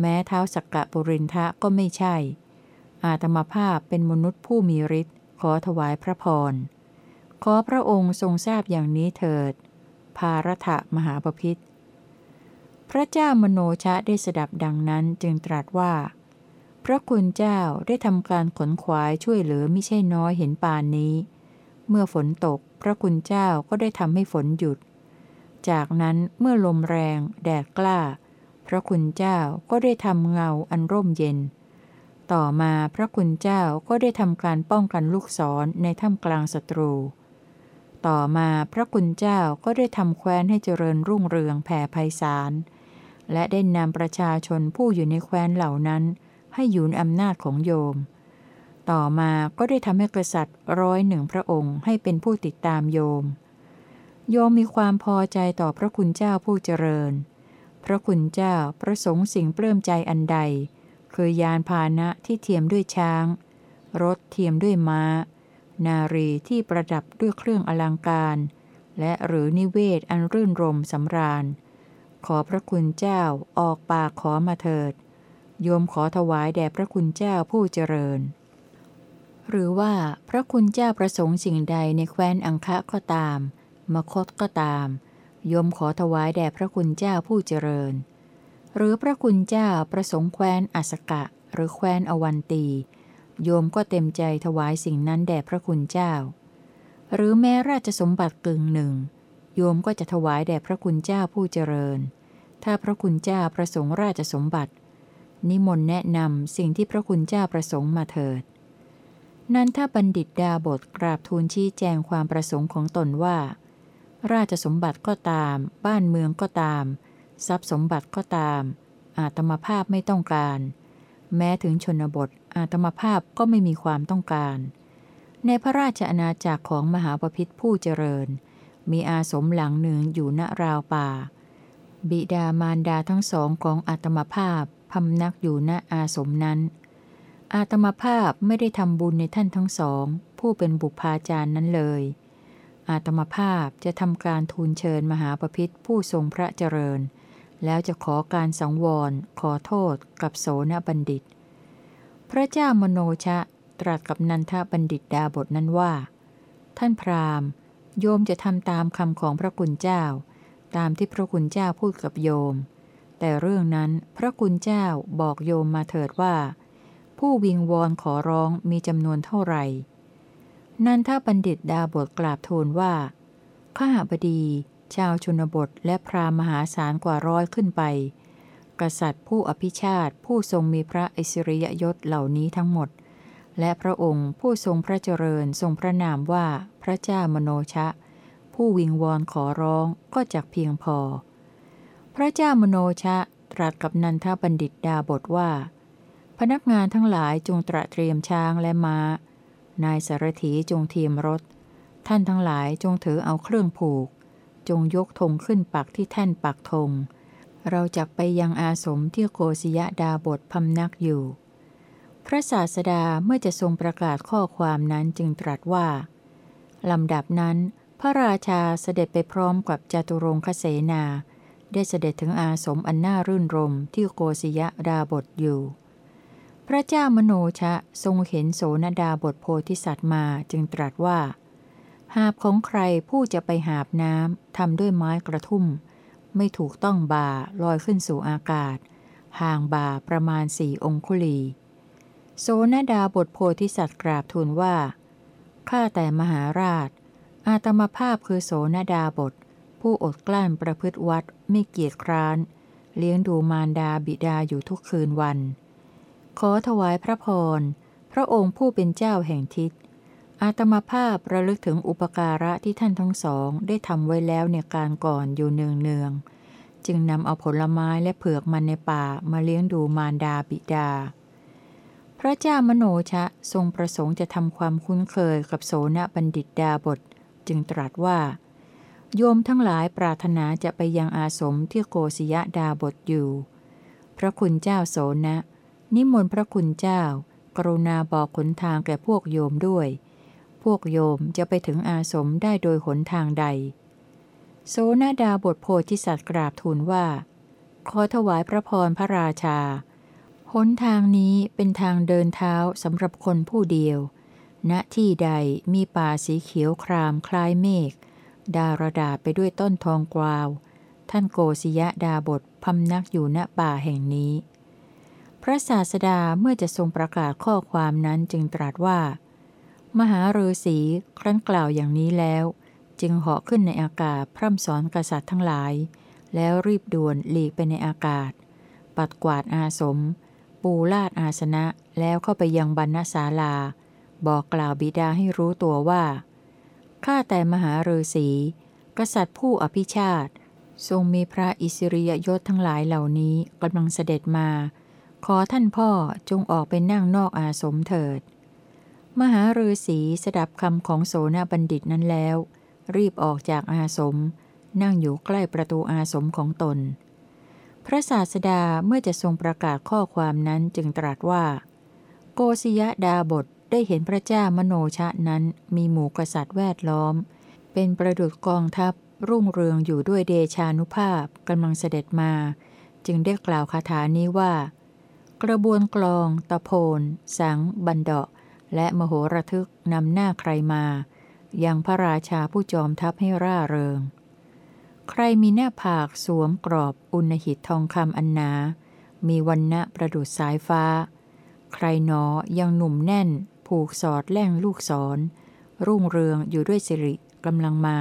แม้เท้าสักกะปุรินทะก็ไม่ใช่ อาตมาภาพเป็นมนุษย์ผู้มีฤทธิ์ขอถวายพระพร ขอพระองค์ทรงทราบอย่างนี้เถิด ภารถะมหาปพิธพระเจ้ามโนชะได้สดับดังนั้นจึงตรัสว่า พระคุณเจ้าได้ทำการขนขวายช่วยเหลือไม่ใช่น้อยเห็นปานนี้ เมื่อฝนตก พระคุณเจ้าก็ได้ทำให้ฝนหยุด จากนั้นเมื่อลมแรง แดดกล้า พระคุณเจ้าก็ได้ทำเงาอันร่มเย็น ต่อมาพระคุณเจ้าก็ได้ทำการป้องกันลูกศรในถ้ำกลางศัตรู ต่อมาพระคุณเจ้าก็ได้ทำแคว้นให้เจริญรุ่งเรืองแผ่ไพศาลและได้นำประชาชนผู้อยู่ในแคว้นเหล่านั้น ให้อยู่ในอำนาจของโยม ต่อมาก็ได้ทำให้กษัตริย์ร้อยหนึ่งพระองค์ให้เป็นผู้ติดตามโยม โยมมีความพอใจต่อพระคุณเจ้าผู้เจริญ พระคุณเจ้าประสงค์สิ่งเปลื้มใจอันใด คือยานพาหนะที่เทียมด้วยช้าง รถเทียมด้วยม้า นารีที่ประดับด้วยเครื่องอลังการ และหรือนิเวศอันรื่นรมสำราญ ขอพระคุณเจ้าออกปากขอมาเถิด โยมขอถวายแด่พระคุณเจ้าผู้เจริญ หรือว่าพระคุณเจ้าประสงค์สิ่งใดในแคว้นอังคะก็ตาม มคตก็ตาม โยมขอถวายแด่พระคุณเจ้าผู้เจริญ หรือพระคุณเจ้าประสงค์แคว้นอัสกะ หรือแคว้นอวันตี โยมก็เต็มใจถวายสิ่งนั้นแด่พระคุณเจ้า หรือแม้ราชสมบัติกึ่งหนึ่ง โยมก็จะถวายแด่พระคุณเจ้าผู้เจริญถ้าพระคุณเจ้าประสงค์ราชสมบัติ นิมนต์แนะนำสิ่งที่พระคุณเจ้าประสงค์มาเถิด นั้นถ้าบัณฑิตดาบทกราบทูลชี้แจงความประสงค์ของตนว่า ราชสมบัติก็ตาม บ้านเมืองก็ตาม ทรัพย์สมบัติก็ตาม อาตมาภาพไม่ต้องการ แม้ถึงชนบท อาตมาภาพก็ไม่มีความต้องการ ในพระราชอาณาจักรของมหาปพิธผู้เจริญ มีอาสมหลังหนึ่งอยู่ณราวป่า บิดามารดาทั้งสองของอาตมาภาพ พำนักอยู่ณอาสมนั้น อาตมาภาพไม่ได้ทำบุญในท่านทั้งสอง ผู้เป็นบุพาจารย์นั้นเลย อาตมาภาพจะทำการทูลเชิญมหาปพิธผู้ทรงพระเจริญ แล้วจะขอการสังวร ขอโทษกับโสนบัณฑิต พระเจ้ามโนชะตรัสกับนันทบัณฑิตดาบทนั้นว่า ท่านพราหมณ์ โยมจะทำตามคำของพระคุณเจ้า ตามที่พระคุณเจ้าพูดกับโยม แต่เรื่องนั้นพระคุณเจ้าบอกโยมมาเถิดว่า ผู้วิงวอนขอร้องมีจำนวนเท่าไหร่นันทบัณฑิตดาบทกราบทูลว่า ข้าบดี ชาวชนบทและพราหมหาศาลกว่าร้อยขึ้นไป กษัตริย์ผู้อภิชาติผู้ทรงมีพระอิสริยยศเหล่านี้ทั้งหมด และพระองค์ผู้ทรงพระเจริญทรงพระนามว่าพระเจ้ามโนชะ ผู้วิงวอนขอร้องก็จักเพียงพอ พระเจ้ามโนชะตรัสกับนันทบัณฑิตดาบทว่า พนักงานทั้งหลายจงตระเตรียมช้างและมา้า นายสารถีจงเทียมรถ ท่านทั้งหลายจงถือเอาเครื่องผูก จงยกธงขึ้นปักที่แท่นปักธง เราจักไปยังอาสมที่โกศยดาบทพำนักอยู่ พระศาสดาเมื่อจะทรงประกาศข้อความนั้นจึงตรัสว่าลำดับนั้นพพระราชาเสด็จไปพร้อมกับจตุรงคเสนา ได้เสด็จถึงอาสมอันน่ารื่นรมที่โกศยดาบทอยู่ พระเจ้ามโนชะทรงเห็นโสนดาบทโพธิสัตว์มาจึงตรัสว่า หาบของใครผู้จะไปหาบน้ำทำด้วยไม้กระทุ่ม ไม่ถูกต้องบ่าลอยขึ้นสู่อากาศ ห่างบ่าประมาณสี่องคุลี โสนดาบทโพธิสัตว์กราบทูลว่าข้าแต่มหาราช อาตมาภาพคือโสนดาบท ผู้อดกลั้นประพฤติวัดไม่เกียจคร้าน เลี้ยงดูมารดาบิดาอยู่ทุกคืนวัน ขอถวายพระพร พระองค์ผู้เป็นเจ้าแห่งทิศ อาตมาภาพระลึกถึงอุปการะที่ท่านทั้งสองได้ทำไว้แล้วในการก่อนอยู่เนืองเนืองๆจึงนำเอาผลไม้และเผือกมันในป่ามาเลี้ยงดูมารดาบิดา พระเจ้ามโนชะทรงประสงค์จะทำความคุ้นเคยกับโสนบัณฑิตดาบท จึงตรัสว่า โยมทั้งหลายปรารถนาจะไปยังอาสมที่โกศยดาบทอยู่ พระคุณเจ้าโสนะ นิมนต์พระคุณเจ้า กรุณาบอกขนทางแก่พวกโยมด้วย พวกโยมจะไปถึงอาสมได้โดยหนทางใด โสนดาบทโพธิสัตว์กราบทูลว่า ขอถวายพระพรพระราชา หนทางนี้เป็นทางเดินเท้าสำหรับคนผู้เดียว ณที่ใดมีป่าสีเขียวครามคล้ายเมฆ ดารดาไปด้วยต้นทองกวาว ท่านโกศยะดาบทพำนักอยู่ณป่าแห่งนี้ พระศาสดาเมื่อจะทรงประกาศข้อความนั้นจึงตรัสว่า มหาฤาษีครั้นกล่าวอย่างนี้แล้ว จึงเหาะขึ้นในอากาศพร่ำสอนกษัตริย์ทั้งหลาย แล้วรีบด่วนหลีกไปในอากาศ ปัดกวาดอาสม ปูลาดอาสนะแล้วเข้าไปยังบรรณศาลา บอกกล่าวบิดาให้รู้ตัวว่า ข้าแต่มหาฤาษีกษัตริย์ผู้อภิชาติ ทรงมีพระอิสริยยศทั้งหลายเหล่านี้กำลังเสด็จมา ขอท่านพ่อจงออกไปนั่งนอกอาสมเถิด มหาฤาษีสดับคำของโสนบัณฑิตนั้นแล้ว รีบออกจากอาสม นั่งอยู่ใกล้ประตูอาสมของตน พระศาสดาเมื่อจะทรงประกาศข้อความนั้นจึงตรัสว่า โกศยดาบท ได้เห็นพระเจ้ามโนชะนั้นมีหมู่กษัตริย์แวดล้อม เป็นประดุจกองทัพรุ่งเรืองอยู่ด้วยเดชานุภาพกำลังเสด็จมา จึงได้กล่าวคาถานี้ว่า กระบวนกลอง ตะโพนสัง บันเดาะ และมโหระทึกนำหน้าใครมายังพระราชาผู้จอมทัพให้ร่าเริง ใครมีหน้าผากสวมกรอบอุณหิตทองคำอันหนา มีวันณะประดุษสายฟ้า ใครหนอยังหนุ่มแน่น ผูกสอดแล่งลูกศร รุ่งเรืองอยู่ด้วยสิริกำลังมา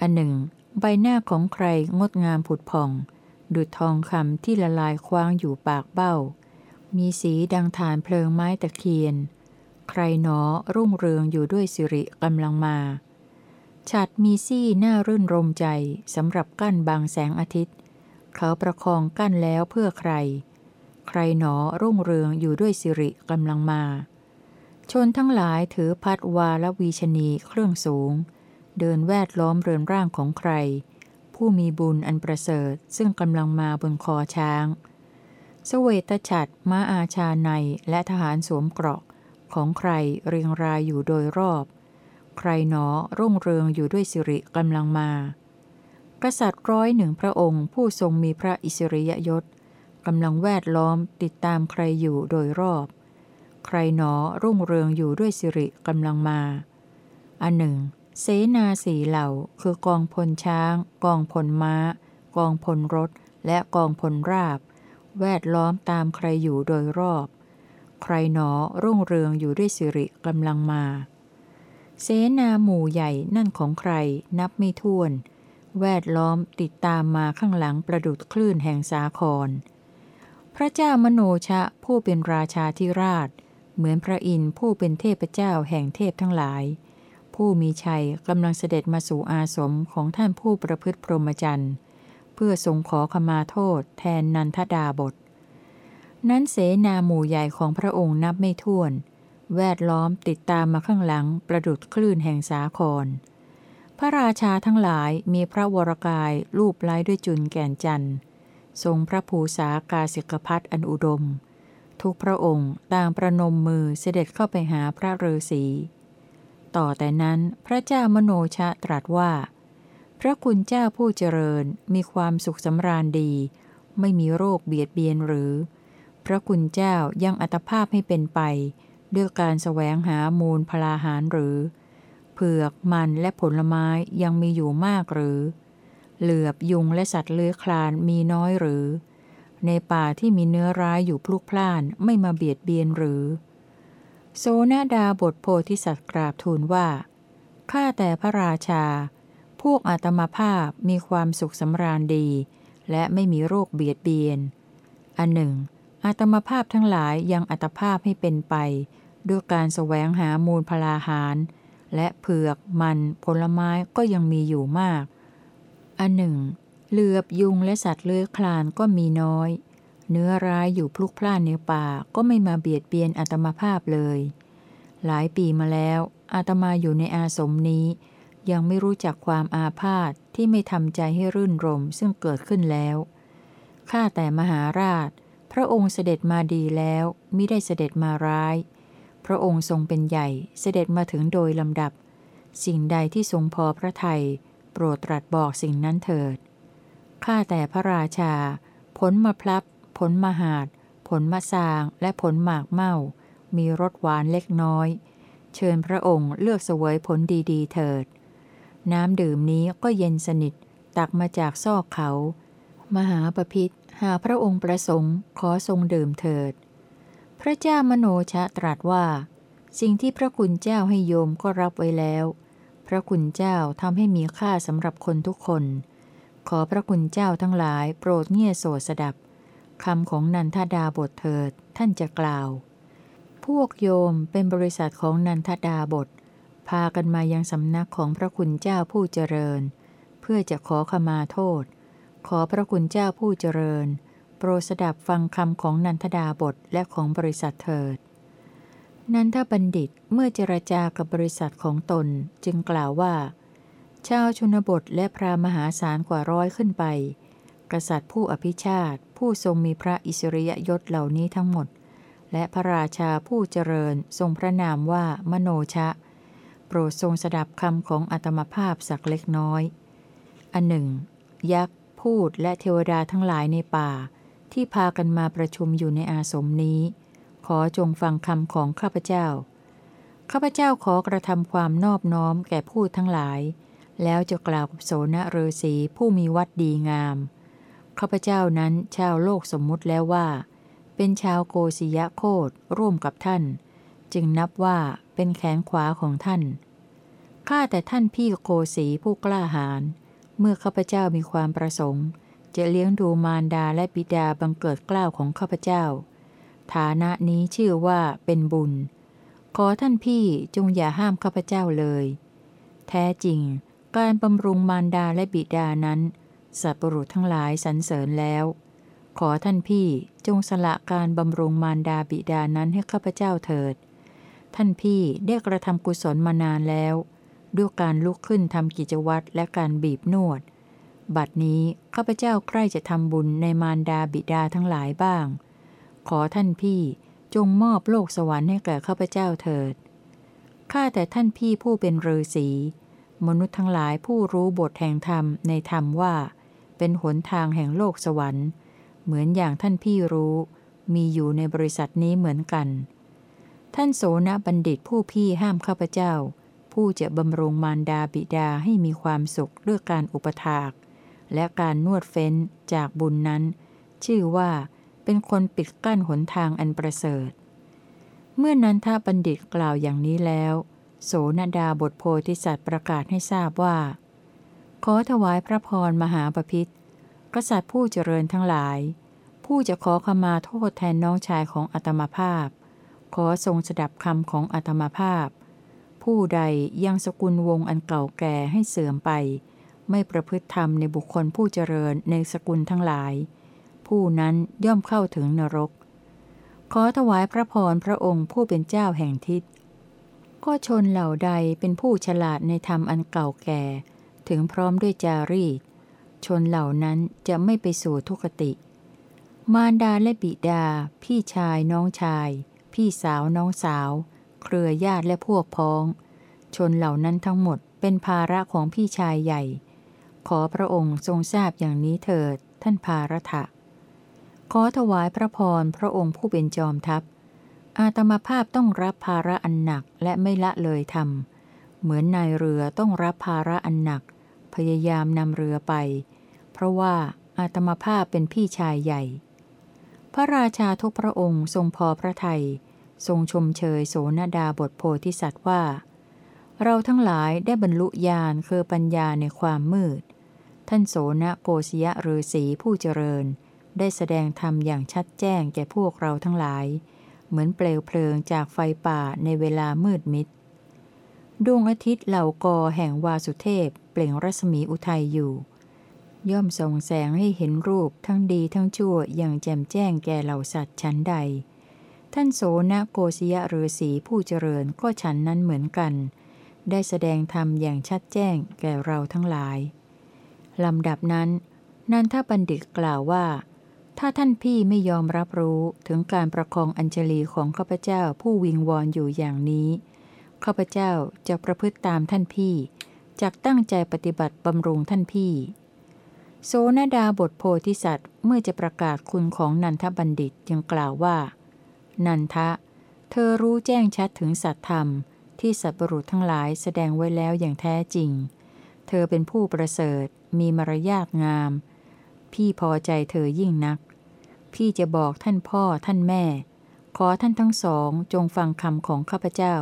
อันหนึ่ง ใบหน้าของใครงดงามผุดผ่อง ดุจทองคำที่ละลายคว้างอยู่ปากเบ้า มีสีดังฐานเพลิงไม้ตะเคียน ใครหนอรุ่งเรืองอยู่ด้วยสิริกำลังมาฉัดมีซี่หน้ารื่นรมใจสำหรับกั้นบางแสงอาทิตย์ เขาประคองกั้นแล้วเพื่อใคร ใครหนอรุ่งเรืองอยู่ด้วยสิริกำลังมา ชนทั้งหลายถือพัดวาลวีชนีเครื่องสูง เดินแวดล้อมเรือนร่างของใคร ผู้มีบุญอันประเสริฐซึ่งกำลังมาบนคอช้างสเวตฉัตรม้าอาชาในและทหารสวมเกราะ ของใครเรียงรายอยู่โดยรอบ ใครหนอรุ่งเรืองอยู่ด้วยสิริกำลังมา กษัตริย์ร้อยหนึ่งพระองค์ผู้ทรงมีพระอิสริยยศกำลังแวดล้อมติดตามใครอยู่โดยรอบ ใครหนอรุ่งเรืองอยู่ด้วยสิริกำลังมา อันหนึ่ง เสนาสีเหล่าคือกองพลช้าง กองพลม้า กองพลรถ และกองพลราบ แวดล้อมตามใครอยู่โดยรอบ ใครหนอรุ่งเรืองอยู่ด้วยสิริกำลังมา เสนาหมู่ใหญ่นั่นของใครนับไม่ถ้วน แวดล้อมติดตามมาข้างหลังประดุดคลื่นแห่งสาครพระเจ้ามโนชะผู้เป็นราชาธิราช เหมือนพระอินทร์ผู้เป็นเทพเจ้าแห่งเทพทั้งหลาย ผู้มีชัยกำลังเสด็จมาสู่อาสมของท่านผู้ประพฤติพรหมจรรย์เพื่อทรงขอขมาโทษแทนนันทดาบท นั้นเสนาหมู่ใหญ่ของพระองค์นับไม่ถ้วน แวดล้อมติดตามมาข้างหลังประดุดคลื่นแห่งสาคร พระราชาทั้งหลายมีพระวรกายรูปไล้ด้วยจุนแก่นจันทร์ทรงพระภูษากาสิกพัทอันอุดม ทุกพระองค์ต่างประนมมือเสด็จเข้าไปหาพระฤาษีต่อแต่นั้นพระเจ้ามโนชะตรัสว่า พระคุณเจ้าผู้เจริญมีความสุขสำราญดี ไม่มีโรคเบียดเบียนหรือ พระคุณเจ้ายังอัตภาพให้เป็นไป ด้วยการแสวงหามูลพลาหารหรือ เผือกมันและผลไม้ยังมีอยู่มากหรือ เหลือบยุงและสัตว์เลื้อยคลานมีน้อยหรือ ในป่าที่มีเนื้อร้ายอยู่พลุกพล่านไม่มาเบียดเบียนหรือ โซนาดาบทโพธิสัตว์กราบทูลว่า ข้าแต่พระราชา พวกอาตมาภาพมีความสุขสำราญดี และไม่มีโรคเบียดเบียน อันหนึ่ง อาตมาภาพทั้งหลายยังอัตภาพให้เป็นไป ด้วยการแสวงหามูลพลาหาร และเผือกมันผลไม้ก็ยังมีอยู่มาก อันหนึ่ง เหลือบยุงและสัตว์เลื้อยคลานก็มีน้อย เนื้อร้ายอยู่พลุกพล่านในป่าก็ไม่มาเบียดเบียนอาตมาภาพเลย หลายปีมาแล้ว อาตมาอยู่ในอาสมนี้ ยังไม่รู้จักความอาพาธที่ไม่ทำใจให้รื่นรมซึ่งเกิดขึ้นแล้วข้าแต่มหาราช พระองค์เสด็จมาดีแล้วมิได้เสด็จมาร้าย พระองค์ทรงเป็นใหญ่เสด็จมาถึงโดยลำดับ สิ่งใดที่ทรงพอพระทยัยโปรดตรัสบอกสิ่งนั้นเถิด ข้าแต่พระราชา ผลมะพลับ ผลมหาด ผลมะสาง และผลหมากเมามีรสหวานเล็กน้อย เชิญพระองค์เลือกเสวยผลดีๆ เถิด น้ำดื่มนี้ก็เย็นสนิท ตักมาจากซอกเขา มหาปพิธหาพระองค์ประสงค์ขอทรงดื่มเถิด พระเจ้ามโนชะตรัสว่า สิ่งที่พระคุณเจ้าให้โยมก็รับไว้แล้ว พระคุณเจ้าทำให้มีค่าสำหรับคนทุกคน ขอพระคุณเจ้าทั้งหลายโปรดเงี่ยโสสดับคำของนันทดาบทเถิด ท่านจะกล่าว พวกโยมเป็นบริษัทของนันทดาบท พากันมายังสำนักของพระคุณเจ้าผู้เจริญ เพื่อจะขอขมาโทษ ขอพระคุณเจ้าผู้เจริญ โปรดสดับฟังคำของนันทดาบทและของบริษัทเถิด นันทบัณฑิตเมื่อเจรจากับบริษัทของตนจึงกล่าวว่า ชาวชนบทและพระมหาศาลกว่าร้อยขึ้นไป กษัตริย์ผู้อภิชาติ ผู้ทรงมีพระอิสริยยศเหล่านี้ทั้งหมด และพระราชาผู้เจริญทรงพระนามว่ามโนชะ โปรดทรงสดับคำของอัตมภาพสักเล็กน้อย อันหนึ่ง ยักษ์ พูดและเทวดาทั้งหลายในป่า ที่พากันมาประชุมอยู่ในอาสมนี้ ขอจงฟังคำของข้าพเจ้า ข้าพเจ้าขอกระทำความนอบน้อมแก่ผู้ทั้งหลาย แล้วจะกล่าวกับโสนเรศีผู้มีวัดดีงาม ข้าพเจ้านั้นชาวโลกสมมุติแล้วว่า เป็นชาวโกศิยะโคดร่วมกับท่าน จึงนับว่าเป็นแขนขวาของท่าน ข้าแต่ท่านพี่โกศีผู้กล้าหาญ เมื่อข้าพเจ้ามีความประสงค์ จะเลี้ยงดูมารดาและบิดาบังเกิดกล้าวของข้าพเจ้า ฐานะนี้ชื่อว่าเป็นบุญ ขอท่านพี่จงอย่าห้ามข้าพเจ้าเลย แท้จริง การบำรุงมารดาและบิดานั้น สัตว์ปรุษทั้งหลายสรรเสริญแล้ว ขอท่านพี่จงสละการบำรุงมารดาบิดานั้นให้ข้าพเจ้าเถิด ท่านพี่ได้กระทำกุศลมานานแล้ว ด้วยการลุกขึ้นทำกิจวัตรและการบีบนวด บัดนี้ข้าพเจ้าใกล้จะทำบุญในมารดาบิดาทั้งหลายบ้าง ขอท่านพี่จงมอบโลกสวรรค์ให้แก่ข้าพเจ้าเถิดข้าแต่ท่านพี่ผู้เป็นฤาษี มนุษย์ทั้งหลายผู้รู้บทแห่งธรรมในธรรมว่า เป็นหนทางแห่งโลกสวรรค์ เหมือนอย่างท่านพี่รู้ มีอยู่ในบริษัทนี้เหมือนกัน ท่านโสนบัณฑิตผู้พี่ห้ามข้าพเจ้า ผู้จะบำรุงมารดาบิดาให้มีความสุขด้วยการอุปถาก และการนวดเฟ้นจากบุญนั้น ชื่อว่าเป็นคนปิดกั้นหนทางอันประเสริฐ เมื่อนั้นถ้าบัณฑิตกล่าวอย่างนี้แล้ว โสนดาบทโพธิสัตว์ประกาศให้ทราบว่า ขอถวายพระพรมหาปพิธกษัตริย์ผู้เจริญทั้งหลาย ผู้จะขอขมาโทษแทนน้องชายของอัตมาภาพ ขอทรงสดับคำของอัตมาภาพ ผู้ใดยังสกุลวงอันเก่าแก่ให้เสื่อมไป ไม่ประพฤติธรรมในบุคคลผู้เจริญในสกุลทั้งหลาย ผู้นั้นย่อมเข้าถึงนรก ขอถวายพระพรพระองค์ผู้เป็นเจ้าแห่งทิศ ก็ชนเหล่าใดเป็นผู้ฉลาดในธรรมอันเก่าแก่ ถึงพร้อมด้วยจารีต ชนเหล่านั้นจะไม่ไปสู่ทุกติ มารดาและบิดา พี่ชายน้องชาย พี่สาวน้องสาว เครือญาติและพวกพ้อง ชนเหล่านั้นทั้งหมดเป็นภาระของพี่ชายใหญ่ ขอพระองค์ทรงทราบอย่างนี้เถิด ท่านภารถะขอถวายพระพรพระองค์ผู้เป็นจอมทัพ อาตมาภาพต้องรับภาระอันหนักและไม่ละเลยทำเหมือนนายเรือต้องรับภาระอันหนัก พยายามนำเรือไป เพราะว่าอาตมาภาพเป็นพี่ชายใหญ่ พระราชาทุกพระองค์ทรงพอพระทยัยทรงชมเชยโสนดาบทโพธิสัตว์ว่า เราทั้งหลายได้บรรลุญาณคือปัญญาในความมืด ท่านโสนโกศยฤาษีผู้เจริญ ได้แสดงธรรมอย่างชัดแจ้งแก่พวกเราทั้งหลาย เหมือนเปลวเพลิงจากไฟป่าในเวลามืดมิด ดวงอาทิตย์เหล่ากอแห่งวาสุเทพ เปล่งรัศมีอุทัยอยู่ ย่อมส่องแสงให้เห็นรูปทั้งดีทั้งชั่วอย่างแจ่มแจ้งแก่เหล่าสัตว์ชั้นใด ท่านโสนโกศยฤาษีผู้เจริญก็ฉันนั้นเหมือนกัน ได้แสดงธรรมอย่างชัดแจ้งแก่เราทั้งหลายลำดับนั้นนันทบัณฑิตกล่าวว่า ถ้าท่านพี่ไม่ยอมรับรู้ถึงการประคองอัญชลีของข้าพเจ้าผู้วิงวอนอยู่อย่างนี้ ข้าพเจ้าจะประพฤติตามท่านพี่จกตั้งใจปฏิบัติบำรุงท่านพี่ โซนดาบทโพธิสัตว์เมื่อจะประกาศคุณของนันทบัณฑิตยังกล่าวว่า นันทะ เธอรู้แจ้งชัดถึงสัตธรรม ที่สัตว์บรุษทั้งหลายแสดงไว้แล้วอย่างแท้จริง เธอเป็นผู้ประเสริฐ มีมารยาทงาม พี่พอใจเธอยิ่งนัก พี่จะบอกท่านพ่อท่านแม่ ขอท่านทั้งสองจงฟังคำของข้าพเจ้า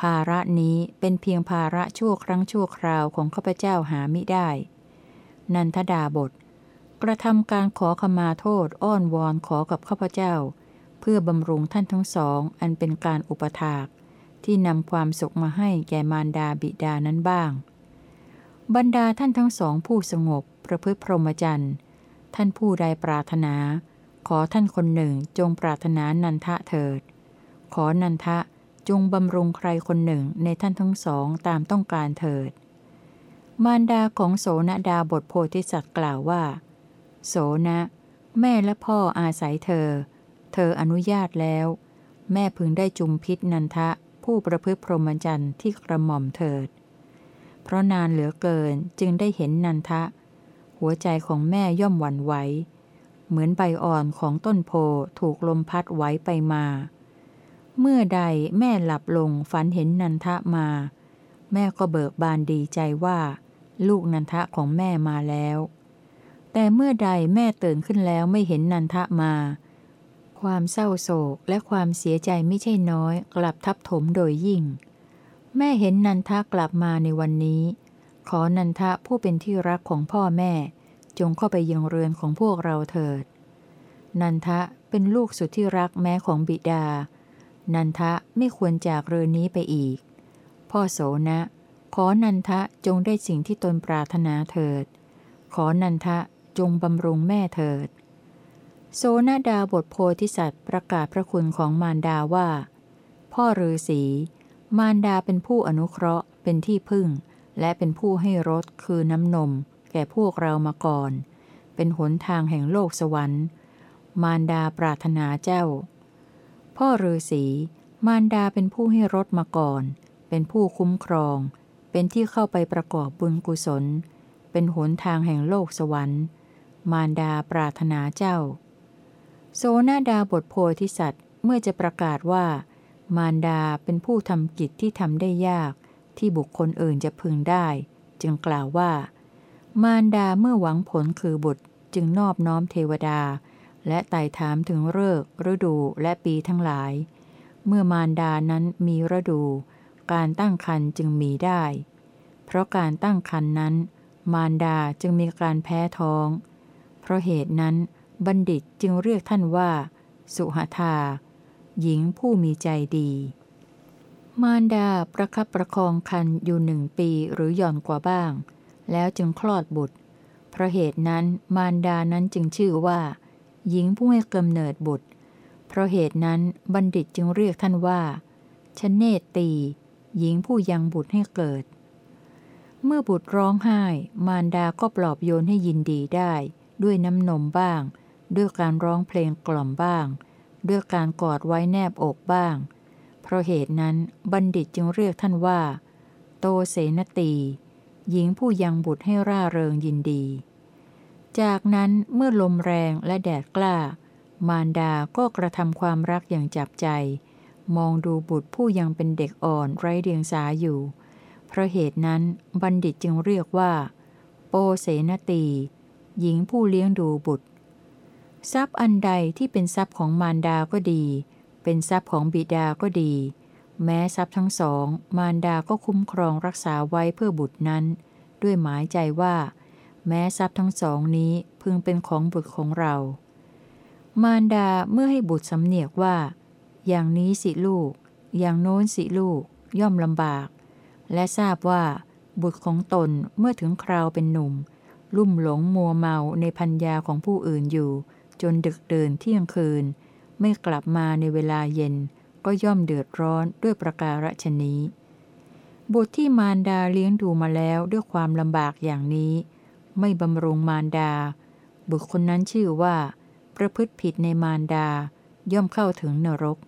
ภาระนี้เป็นเพียงภาระชั่วครั้งชั่วคราวของข้าพเจ้าหามิได้ นันทดาบท กระทำการขอขมาโทษอ้อนวอนขอกับข้าพเจ้า เพื่อบำรุงท่านทั้งสองอันเป็นการอุปถากที่นำความสุขมาให้แก่มารดาบิดานั้นบ้าง บรรดาท่านทั้งสองผู้สงบประพฤติพรหมจรรย์ ท่านผู้ใดปรารถนา ขอท่านคนหนึ่งจงปรารถนานันทะเถิด ขอนันทะจงบำรุงใครคนหนึ่งในท่านทั้งสองตามต้องการเถิด มารดาของโสนดาบทโพธิสัตว์กล่าวว่า โสนะ แม่และพ่ออาศัยเธอ เธออนุญาตแล้ว แม่พึงได้จุมพิษนันทะผู้ประพฤติพรหมจรรย์ที่กระหม่อมเถิด เพราะนานเหลือเกินจึงได้เห็นนันทะ หัวใจของแม่ย่อมหวั่นไหว เหมือนใบอ่อนของต้นโพถูกลมพัดไหวไปมา เมื่อใดแม่หลับลงฝันเห็นนันทะมา แม่ก็เบิกบานดีใจว่า ลูกนันทะของแม่มาแล้ว แต่เมื่อใดแม่ตื่นขึ้นแล้วไม่เห็นนันทะมา ความเศร้าโศกและความเสียใจไม่ใช่น้อย กลับทับถมโดยยิ่ง แม่เห็นนันทะกลับมาในวันนี้ ขอนันทะผู้เป็นที่รักของพ่อแม่ จงเข้าไปยังเรือนของพวกเราเถิด นันทะเป็นลูกสุดที่รักแม้ของบิดา นันทะไม่ควรจากเรือนนี้ไปอีก พ่อโสนะ ขอนันทะจงได้สิ่งที่ตนปรารถนาเถิด ขอนันทะจงบำรุงแม่เถิด โซนาดาบทโพธิสัตว์ประกาศพระคุณของมารดาว่า พ่อฤาษีมารดาเป็นผู้อนุเคราะห์เป็นที่พึ่ง และเป็นผู้ให้รสคือน้ำนม แก่พวกเรามาก่อน เป็นหนทางแห่งโลกสวรรค์ มารดาปรารถนาเจ้า พ่อฤาษีมารดาเป็นผู้ให้รสมาก่อน เป็นผู้คุ้มครอง เป็นที่เข้าไปประกอบบุญกุศล เป็นหนทางแห่งโลกสวรรค์ มารดาปรารถนาเจ้า โซนาดาบทโพธิสัตว์เมื่อจะประกาศว่า มารดาเป็นผู้ทำกิจที่ทำได้ยาก ที่บุคคลอื่นจะพึงได้ จึงกล่าวว่า มารดาเมื่อหวังผลคือบุตรจึงนอบน้อมเทวดา และไต่ถามถึงเลิกฤดูและปีทั้งหลาย เมื่อมารดานั้นมีฤดู การตั้งครรภ์จึงมีได้ เพราะการตั้งครรภ์นั้น มารดาจึงมีการแพ้ท้อง เพราะเหตุนั้นบัณฑิตจึงเรียกท่านว่า สุหธาหญิงผู้มีใจดี มารดาประคับประคองคันอยู่หนึ่งปีหรือหย่อนกว่าบ้าง แล้วจึงคลอดบุตร เพราะเหตุนั้นมารดานั้นจึงชื่อว่า หญิงผู้ให้กำเนิดบุตร เพราะเหตุนั้นบัณฑิตจึงเรียกท่านว่าชเนตตี หญิงผู้ยังบุตรให้เกิด เมื่อบุตรร้องไห้ มารดาก็ปลอบโยนให้ยินดีได้ ด้วยน้ำนมบ้าง ด้วยการร้องเพลงกล่อมบ้าง ด้วยการกอดไว้แนบอกบ้าง เพราะเหตุนั้นบัณฑิตจึงเรียกท่านว่า โตเสนตี หญิงผู้ยังบุตรให้ร่าเริงยินดี จากนั้นเมื่อลมแรงและแดดกล้า มารดาก็กระทำความรักอย่างจับใจ มองดูบุตรผู้ยังเป็นเด็กอ่อนไร้เดียงสาอยู่ เพราะเหตุนั้นบัณฑิตจึงเรียกว่า โปเสนตี หญิงผู้เลี้ยงดูบุตร ทรัพย์อันใดที่เป็นทรัพย์ของมารดาก็ดี เป็นทรัพย์ของบิดาก็ดี แม้ทรัพย์ทั้งสอง มารดาก็คุ้มครองรักษาไว้เพื่อบุตรนั้น ด้วยหมายใจว่า แม้ทรัพย์ทั้งสองนี้พึงเป็นของบุตรของเรา มารดาเมื่อให้บุตรสำเนียกว่า อย่างนี้สิลูก อย่างโน้นสิลูก ย่อมลำบาก และทราบว่า บุตรของตนเมื่อถึงคราวเป็นหนุ่ม ลุ่มหลงมัวเมาในพัญญาของผู้อื่นอยู่ จนดึกเดินเที่ยงคืน ไม่กลับมาในเวลาเย็น ก็ย่อมเดือดร้อนด้วยประการฉนี้ บุตรที่มารดาเลี้ยงดูมาแล้วด้วยความลำบากอย่างนี้ ไม่บำรุงมารดา บุตรคนนั้นชื่อว่า ประพฤติผิดในมารดา ย่อมเข้าถึงนรก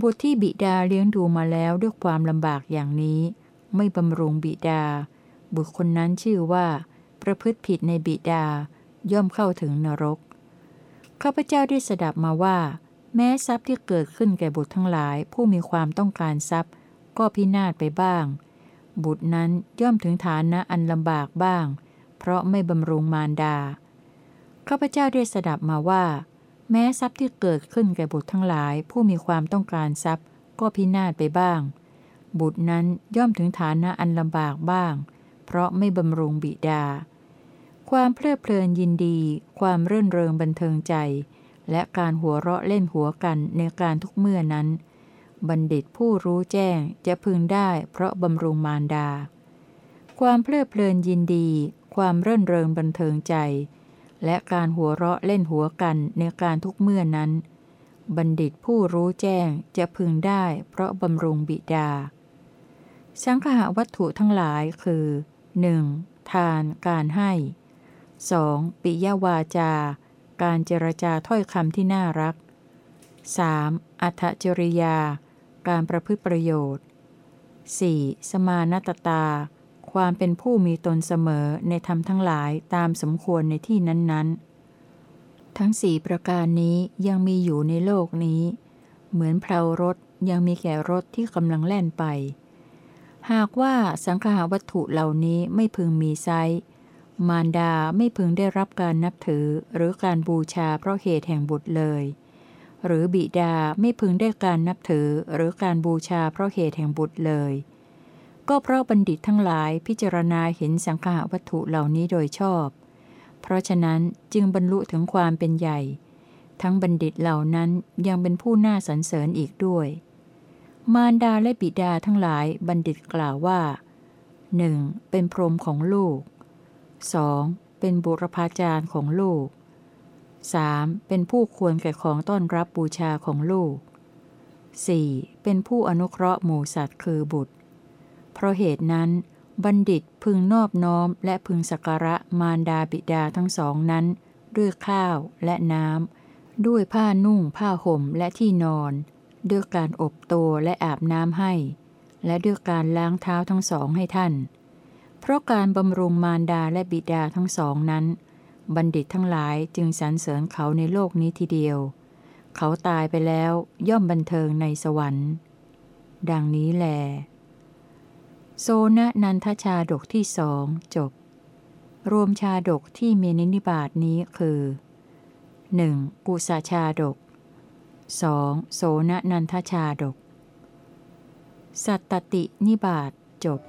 บุตรที่บิดาเลี้ยงดูมาแล้วด้วยความลำบากอย่างนี้ ไม่บำรุงบิดา บุตรคนนั้นชื่อว่า ประพฤติผิดในบิดา ย่อมเข้าถึงนรก ข้าพเจ้าได้สดับมาว่า แม้ทรัพย์ที่เกิดขึ้นแก่บุตรทั้งหลาย ผู้มีความต้องการทรัพย์ ก็พินาศไปบ้าง บุตรนั้นย่อมถึงฐานะอันลำบากบ้าง เพราะไม่บำรุงมารดาข้าพเจ้าได้สดับมาว่า แม้ทรัพย์ที่เกิดขึ้นแก่บุตรทั้งหลาย ผู้มีความต้องการทรัพย์ ก็พินาศไปบ้าง บุตรนั้นย่อมถึงฐานะอันลำบากบ้าง เพราะไม่บำรุงบิดา ความเพลิดเพลินยินดี ความรื่นเริงบันเทิงใจ และการหัวเราะเล่นหัวกันในการทุกเมื่อนั้น บัณฑิตผู้รู้แจ้งจะพึงได้เพราะบำรุงมารดา ความเพลิดเพลินยินดี ความเรื่นเริงบันเทิงใจ และการหัวเราะเล่นหัวกันในการทุกเมื่อนั้น บัณฑิตผู้รู้แจ้งจะพึงได้เพราะบำรุงบิดา สังขาวัตถุทั้งหลายคือ 1. ทาน การให้ 2. ปิยวาจา การเจรจาถ้อยคำที่น่ารัก 3. อัธจริยา การประพฤติประโยชน์ 4. สมานตตา ความเป็นผู้มีตนเสมอในธรรมทั้งหลายตามสมควรในที่นั้นๆ ทั้งสี่ประการนี้ยังมีอยู่ในโลกนี้ เหมือนเพลารถยังมีแก่รถที่กำลังแล่นไป หากว่าสังขาวัตถุเหล่านี้ไม่พึงมีไซ มารดาไม่พึงได้รับการนับถือหรือการบูชาเพราะเหตุแห่งบุตรเลย หรือบิดาไม่พึงได้การนับถือหรือการบูชาเพราะเหตุแห่งบุตรเลย ก็เพราะบัณฑิตทั้งหลายพิจารณาเห็นสังขาวัตถุเหล่านี้โดยชอบ เพราะฉะนั้นจึงบรรลุถึงความเป็นใหญ่ ทั้งบัณฑิตเหล่านั้นยังเป็นผู้น่าสรรเสริญอีกด้วย มารดาและบิดาทั้งหลายบัณฑิตกล่าวว่าหนึ่งเป็นพรหมของลูก 2. เป็นบุรพาจารย์ของลูก 3. เป็นผู้ควรแก่ของต้อนรับบูชาของลูก 4. เป็นผู้อนุเคราะห์หมู่สัตว์คือบุตร เพราะเหตุนั้นบัณฑิตพึงนอบน้อมและพึงสักการะมารดาบิดาทั้งสองนั้น ด้วยข้าวและน้ำ ด้วยผ้านุ่งผ้าห่มและที่นอน ด้วยการอบตัวและอาบน้ำให้ และด้วยการล้างเท้าทั้งสองให้ท่าน ราะการบำรุงมารดาและบิดาทั้งสองนั้น บัณฑิตทั้งหลายจึงสรรเสริญเขาในโลกนี้ทีเดียว เขาตายไปแล้วย่อมบันเทิงในสวรรค์ ดังนี้แล โซนนันทชาดกที่สองจบ รวมชาดกที่มีนินิบาตนี้คือ 1. กุสาชาดก 2. โสนนันทชาดก สัตตตินิบาตจบ